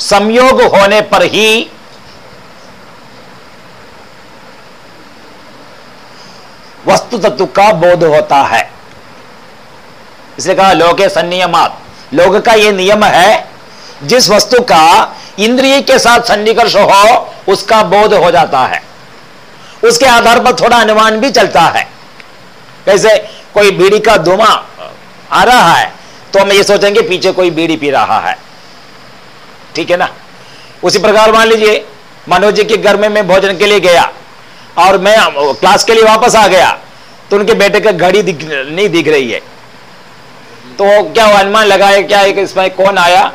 संयोग होने पर ही वस्तु तत्व का बोध होता है। इसलिए कहा, लोके संनियमात लोग का यह नियम है, जिस वस्तु का इंद्रिय के साथ सन्निकर्ष हो, उसका बोध हो जाता है। उसके आधार पर थोड़ा अनुमान भी चलता है। कैसे कोई बीड़ी का धुआँ आ रहा है तो हम ये सोचेंगे, पीछे कोई बीड़ी पी रहा है। ठीक है ना? उसी प्रकार मान लीजिए, मनोज जी के घर में मैं भोजन के लिए गया, और मैं क्लास के लिए वापस आ गया तो उनके बेटे का घड़ी दिख, नहीं दिख रही है। तो क्या अनुमान लगाए, क्या कि इसमें कौन आया?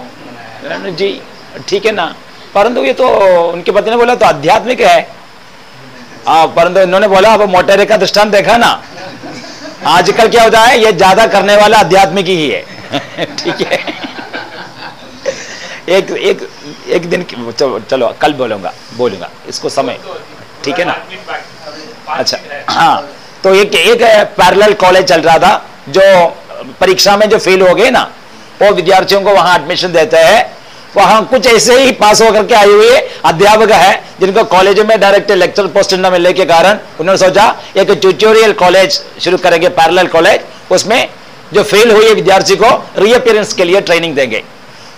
जी, ठीक है ना। परंतु ये तो उनके पति ने बोला तो आध्यात्मिक है। परंतु इन्होंने बोला, अब मोटेरे का दृष्टांत देखा ना। आजकल क्या होता है, ये ज़्यादा करने वाला आध्यात्मिक ही है। ठीक है। एक एक एक दिन चलो कल बोलूँगा बोलूँगा, इसको समय। ठीक है ना? अच्छा हाँ तो एक एक पैरेलल कॉलेज चल रहा था, जो परीक्षा में जो फेल हो गए ना, वो विद्यार्थियों को वहाँ एडमिशन देते हैं। वहाँ कुछ ऐसे ही पास होकर के आए हुए अध्यापक है, जिनको कॉलेज में डायरेक्ट लेक्चर पोस्ट न मिलने के कारण उन्होंने सोचा, एक ट्यूटोरियल कॉलेज शुरू करेंगे पैरेलल कॉलेज उसमें जो फेल हुए विद्यार्थी को रीअपियरेंस के लिए ट्रेनिंग देंगे।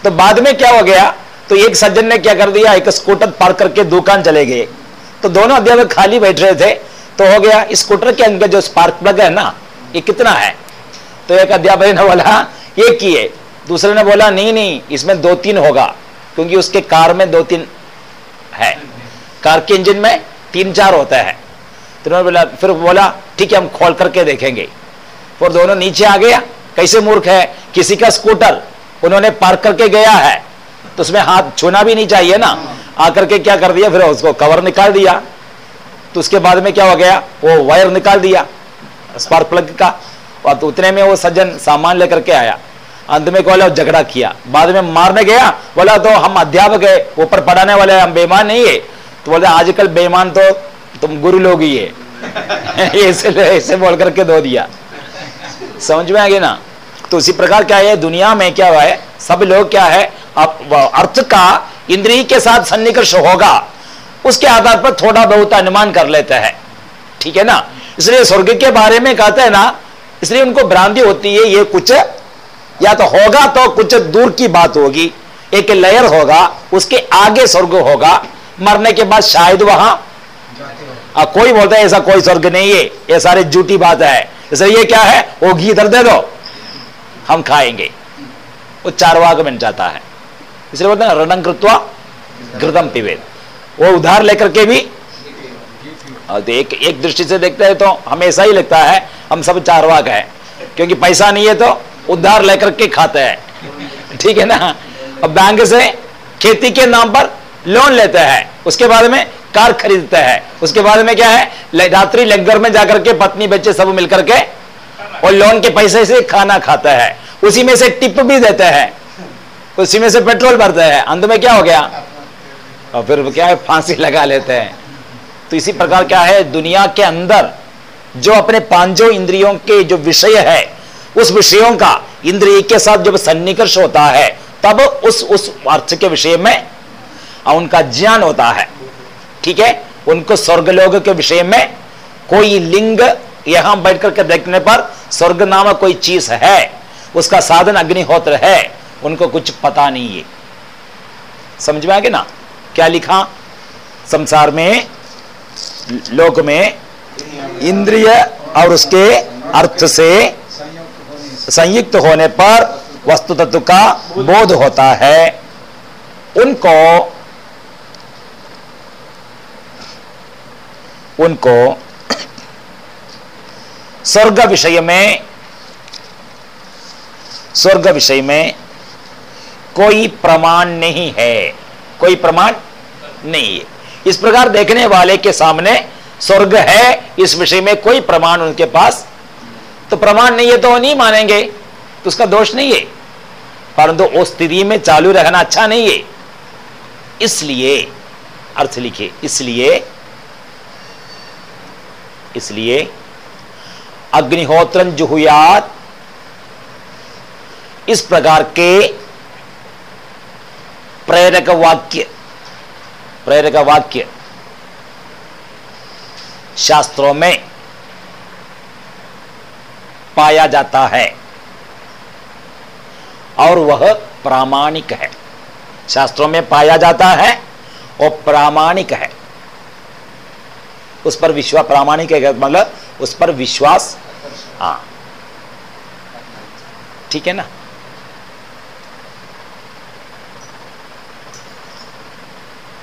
तो बाद में क्या हो गया तो एक सज्जन ने क्या कर दिया, एक स्कूटर पार्क करके दुकान चले गए। तो दोनों अध्यापक खाली बैठ रहे थे तो हो गया स्कूटर के अंदर जो स्पार्क प्लग है ना, ये कितना है? तो एक अध्यापक ने बोला ही है। दूसरे ने बोला, नहीं नहीं, इसमें दो तीन होगा, क्योंकि उसके कार में दो तीन है। कार के इंजन में तीन चार होता है। तो बोला, फिर बोला, ठीक है, हम खोल करके देखेंगे। और दोनों नीचे आ गया। कैसे मूर्ख है? किसी का स्कूटर उन्होंने पार्क करके गया है तो उसमें हाथ छूना भी नहीं चाहिए ना। आकर के क्या कर दिया? फिर उसको कवर निकाल दिया। तो उसके बाद में क्या हो गया? वो वायर निकाल दिया, स्पार्क प्लग का। और तो उतने में वो सज्जन सामान लेकर के आया। अंत में बोला झगड़ा किया। बाद में मारने गया। बोला तो हम अध्यापक है, ऊपर पढ़ाने वाले हम बेईमान नहीं है। तो बोलते आजकल बेईमान तो तुम गुरु लोग ही है। ऐसे बोल करके दो दिया। समझ में आ गया ना? तो उसी प्रकार क्या है? दुनिया में क्या है? सब लोग क्या है? अर्थ का इंद्रिय के साथ सन्निकर्ष होगा। उसके आधार पर थोड़ा बहुत अनुमान कर लेते हैं। ठीक है ना? इसलिए स्वर्ग के बारे में कहते हैं ना इसलिए उनको भ्रांति होती है ये कुछ या तो होगा तो कुछ दूर की बात होगी। एक लेयर होगा उसके आगे स्वर्ग होगा। मरने के बाद शायद वहाँ आ, कोई बोलता है ऐसा कोई स्वर्ग नहीं है ये सारी झूठी बात है। इसलिए ये क्या है? वो घी इधर दे दो हम खाएँगे। वो चारवाग बन जाता है। इसलिए बोलते हैं रणंग कृत्वा घृतम पिवेद वो उधार लेकर के भी तो एक एक दृष्टि से देखते हैं तो हमें ऐसा ही लगता है हम सब चारवाक है। क्योंकि पैसा नहीं है तो उधार लेकर के खाते हैं। ठीक है ना? अब बैंक से खेती के नाम पर लोन लेते हैं। उसके बाद में कार खरीदते हैं। उसके बाद में क्या है? रात्रि लंगर में जाकर के पत्नी बच्चे सब मिलकर के और लोन के पैसे से खाना खाता है। उसी में से टिप भी देते हैं। उसी में से पेट्रोल भरते हैं। अंत में क्या हो गया? और फिर क्या है? फांसी लगा लेते हैं। तो इसी प्रकार क्या है? दुनिया के अंदर जो अपने पाँचों इंद्रियों के जो विषय है, उस विषयों का इंद्रिय के साथ जब सन्निकर्ष होता है, तब उस उस अर्थ के विषय में उनका ज्ञान होता है। ठीक है? उनको स्वर्गलोक के विषय में कोई लिंग यहाँ बैठ करके देखने पर स्वर्ग नामक कोई चीज़ है, उसका साधन अग्निहोत्र है, उनको कुछ पता नहीं है। समझ में आ गया ना? क्या लिखा? संसार में लोक में इंद्रिय और उसके अर्थ से संयुक्त होने पर वस्तु तत्व का बोध होता है उनको उनको स्वर्ग विषय में स्वर्ग विषय में कोई प्रमाण नहीं है कोई प्रमाण नहीं है इस प्रकार देखने वाले के सामने स्वर्ग है, इस विषय में कोई प्रमाण उनके पास तो प्रमाण नहीं है तो नहीं मानेंगे तो उसका दोष नहीं है। परंतु उस स्थिति में चालू रहना अच्छा नहीं है। इसलिए, अर्थ लिखे इसलिए इसलिए अग्निहोत्र जुहुयात। इस प्रकार के प्रेरक वाक्य प्रेरक वाक्य शास्त्रों में पाया जाता है और वह प्रामाणिक है शास्त्रों में पाया जाता है और प्रामाणिक है उस पर विश्वास प्रामाणिक है मतलब उस पर विश्वास हाँ ठीक है ना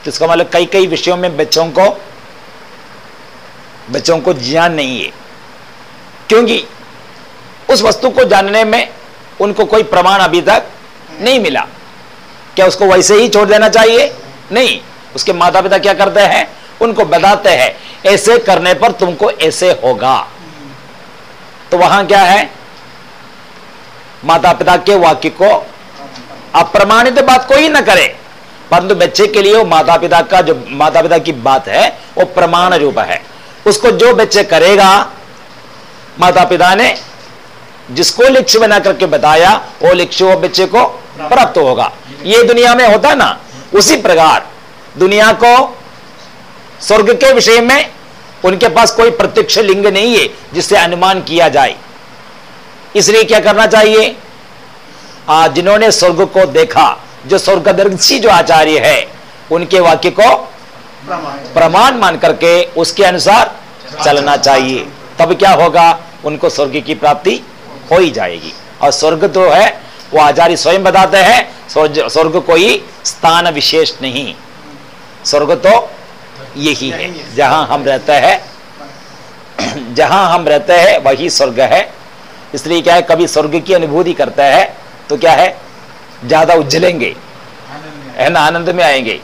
तो इसका मतलब कई कई विषयों में बच्चों को बच्चों को ज्ञान नहीं है। क्योंकि उस वस्तु को जानने में उनको कोई प्रमाण अभी तक नहीं मिला। क्या उसको वैसे ही छोड़ देना चाहिए? नहीं। उसके माता पिता क्या करते हैं? उनको बताते हैं, ऐसे करने पर तुमको ऐसे होगा। तो वहाँ क्या है? माता पिता के वाक्य को अप्रमाणित बात कोई ना करे। परंतु बच्चे के लिए वो माता पिता का जो माता पिता की बात है, वो प्रमाण रूप है। उसको जो बच्चे करेगा माता पिता ने जिसको लक्ष्य बना करके बताया, वो लक्ष्य वो बच्चे को प्राप्त होगा। ये दुनिया में होता ना, उसी प्रकार दुनिया को स्वर्ग के विषय में उनके पास कोई प्रत्यक्ष लिंग नहीं है, जिससे अनुमान किया जाए। इसलिए क्या करना चाहिए? जिन्होंने स्वर्ग को देखा जो स्वर्गदर्शी जो आचार्य है, उनके वाक्य को प्रमाण मान करके उसके अनुसार चलना चाहिए। तब क्या होगा? उनको स्वर्ग की प्राप्ति हो ही जाएगी। और स्वर्ग तो है, वो आचार्य स्वयं बताते हैं स्वर्ग कोई स्थान विशेष नहीं। स्वर्ग तो यही है। जहाँ हम रहते हैं, जहाँ हम रहते हैं, वही स्वर्ग है। इसलिए क्या है? कभी स्वर्ग की अनुभूति करता है तो क्या है? ज़्यादा उज्जलेंगे। है ना? आनंद में आएँगे।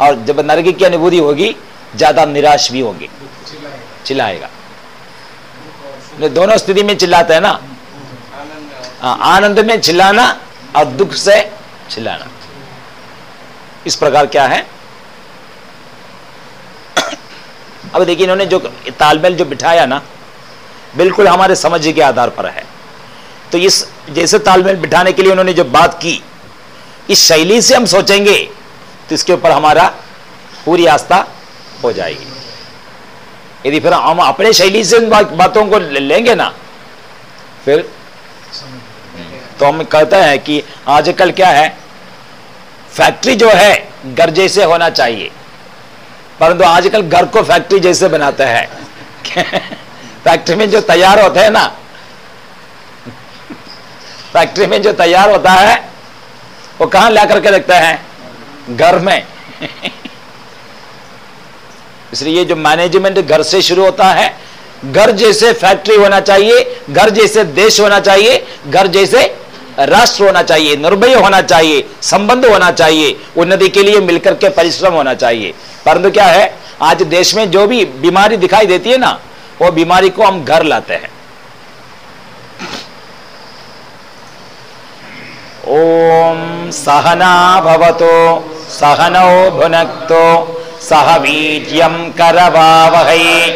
और जब नरक की अनुभूति होगी ज़्यादा निराश भी होंगे। चिल्लाएगा। दोनों स्थिति में चिल्लाते हैं ना? हाँ, आनंद में चिल्लाना और दुख से चिल्लाना। इस प्रकार क्या है? अब देखिए इन्होंने जो तालमेल जो बिठाया ना बिल्कुल हमारे समझ के आधार पर है। तो इस जैसे तालमेल बिठाने के लिए उन्होंने जो बात की इस शैली से हम सोचेंगे तो इसके ऊपर हमारा पूरी आस्था हो जाएगी। यदि फिर हम अपने शैली से बात, बातों को लेंगे ना फिर तो हम कहते हैं कि आजकल क्या है फैक्ट्री जो है घर जैसे होना चाहिए। परंतु आजकल घर को फैक्ट्री जैसे बनाते हैं। फैक्ट्री में जो तैयार होते हैं ना फैक्ट्री में जो तैयार होता है, वो कहाँ ला करके रखते हैं? घर में। इसलिए जो मैनेजमेंट घर से शुरू होता है, घर जैसे फैक्ट्री होना चाहिए, घर जैसे देश होना चाहिए, घर जैसे राष्ट्र होना चाहिए, निर्भय होना चाहिए, संबंध होना चाहिए, उन्नति के लिए मिलकर के परिश्रम होना चाहिए। परंतु क्या है, आज देश में जो भी बीमारी दिखाई देती है ना, वो बीमारी को हम घर लाते हैं। ओम सहना भवतो सहनौ भुनक्तो सह वीर्यं करवावहै।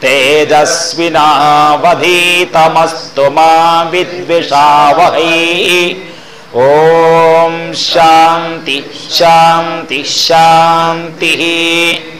तेजस्विनावधीतमस्तु मा विद्विषावहै। ॐ शान्ति शान्ति शान्तिः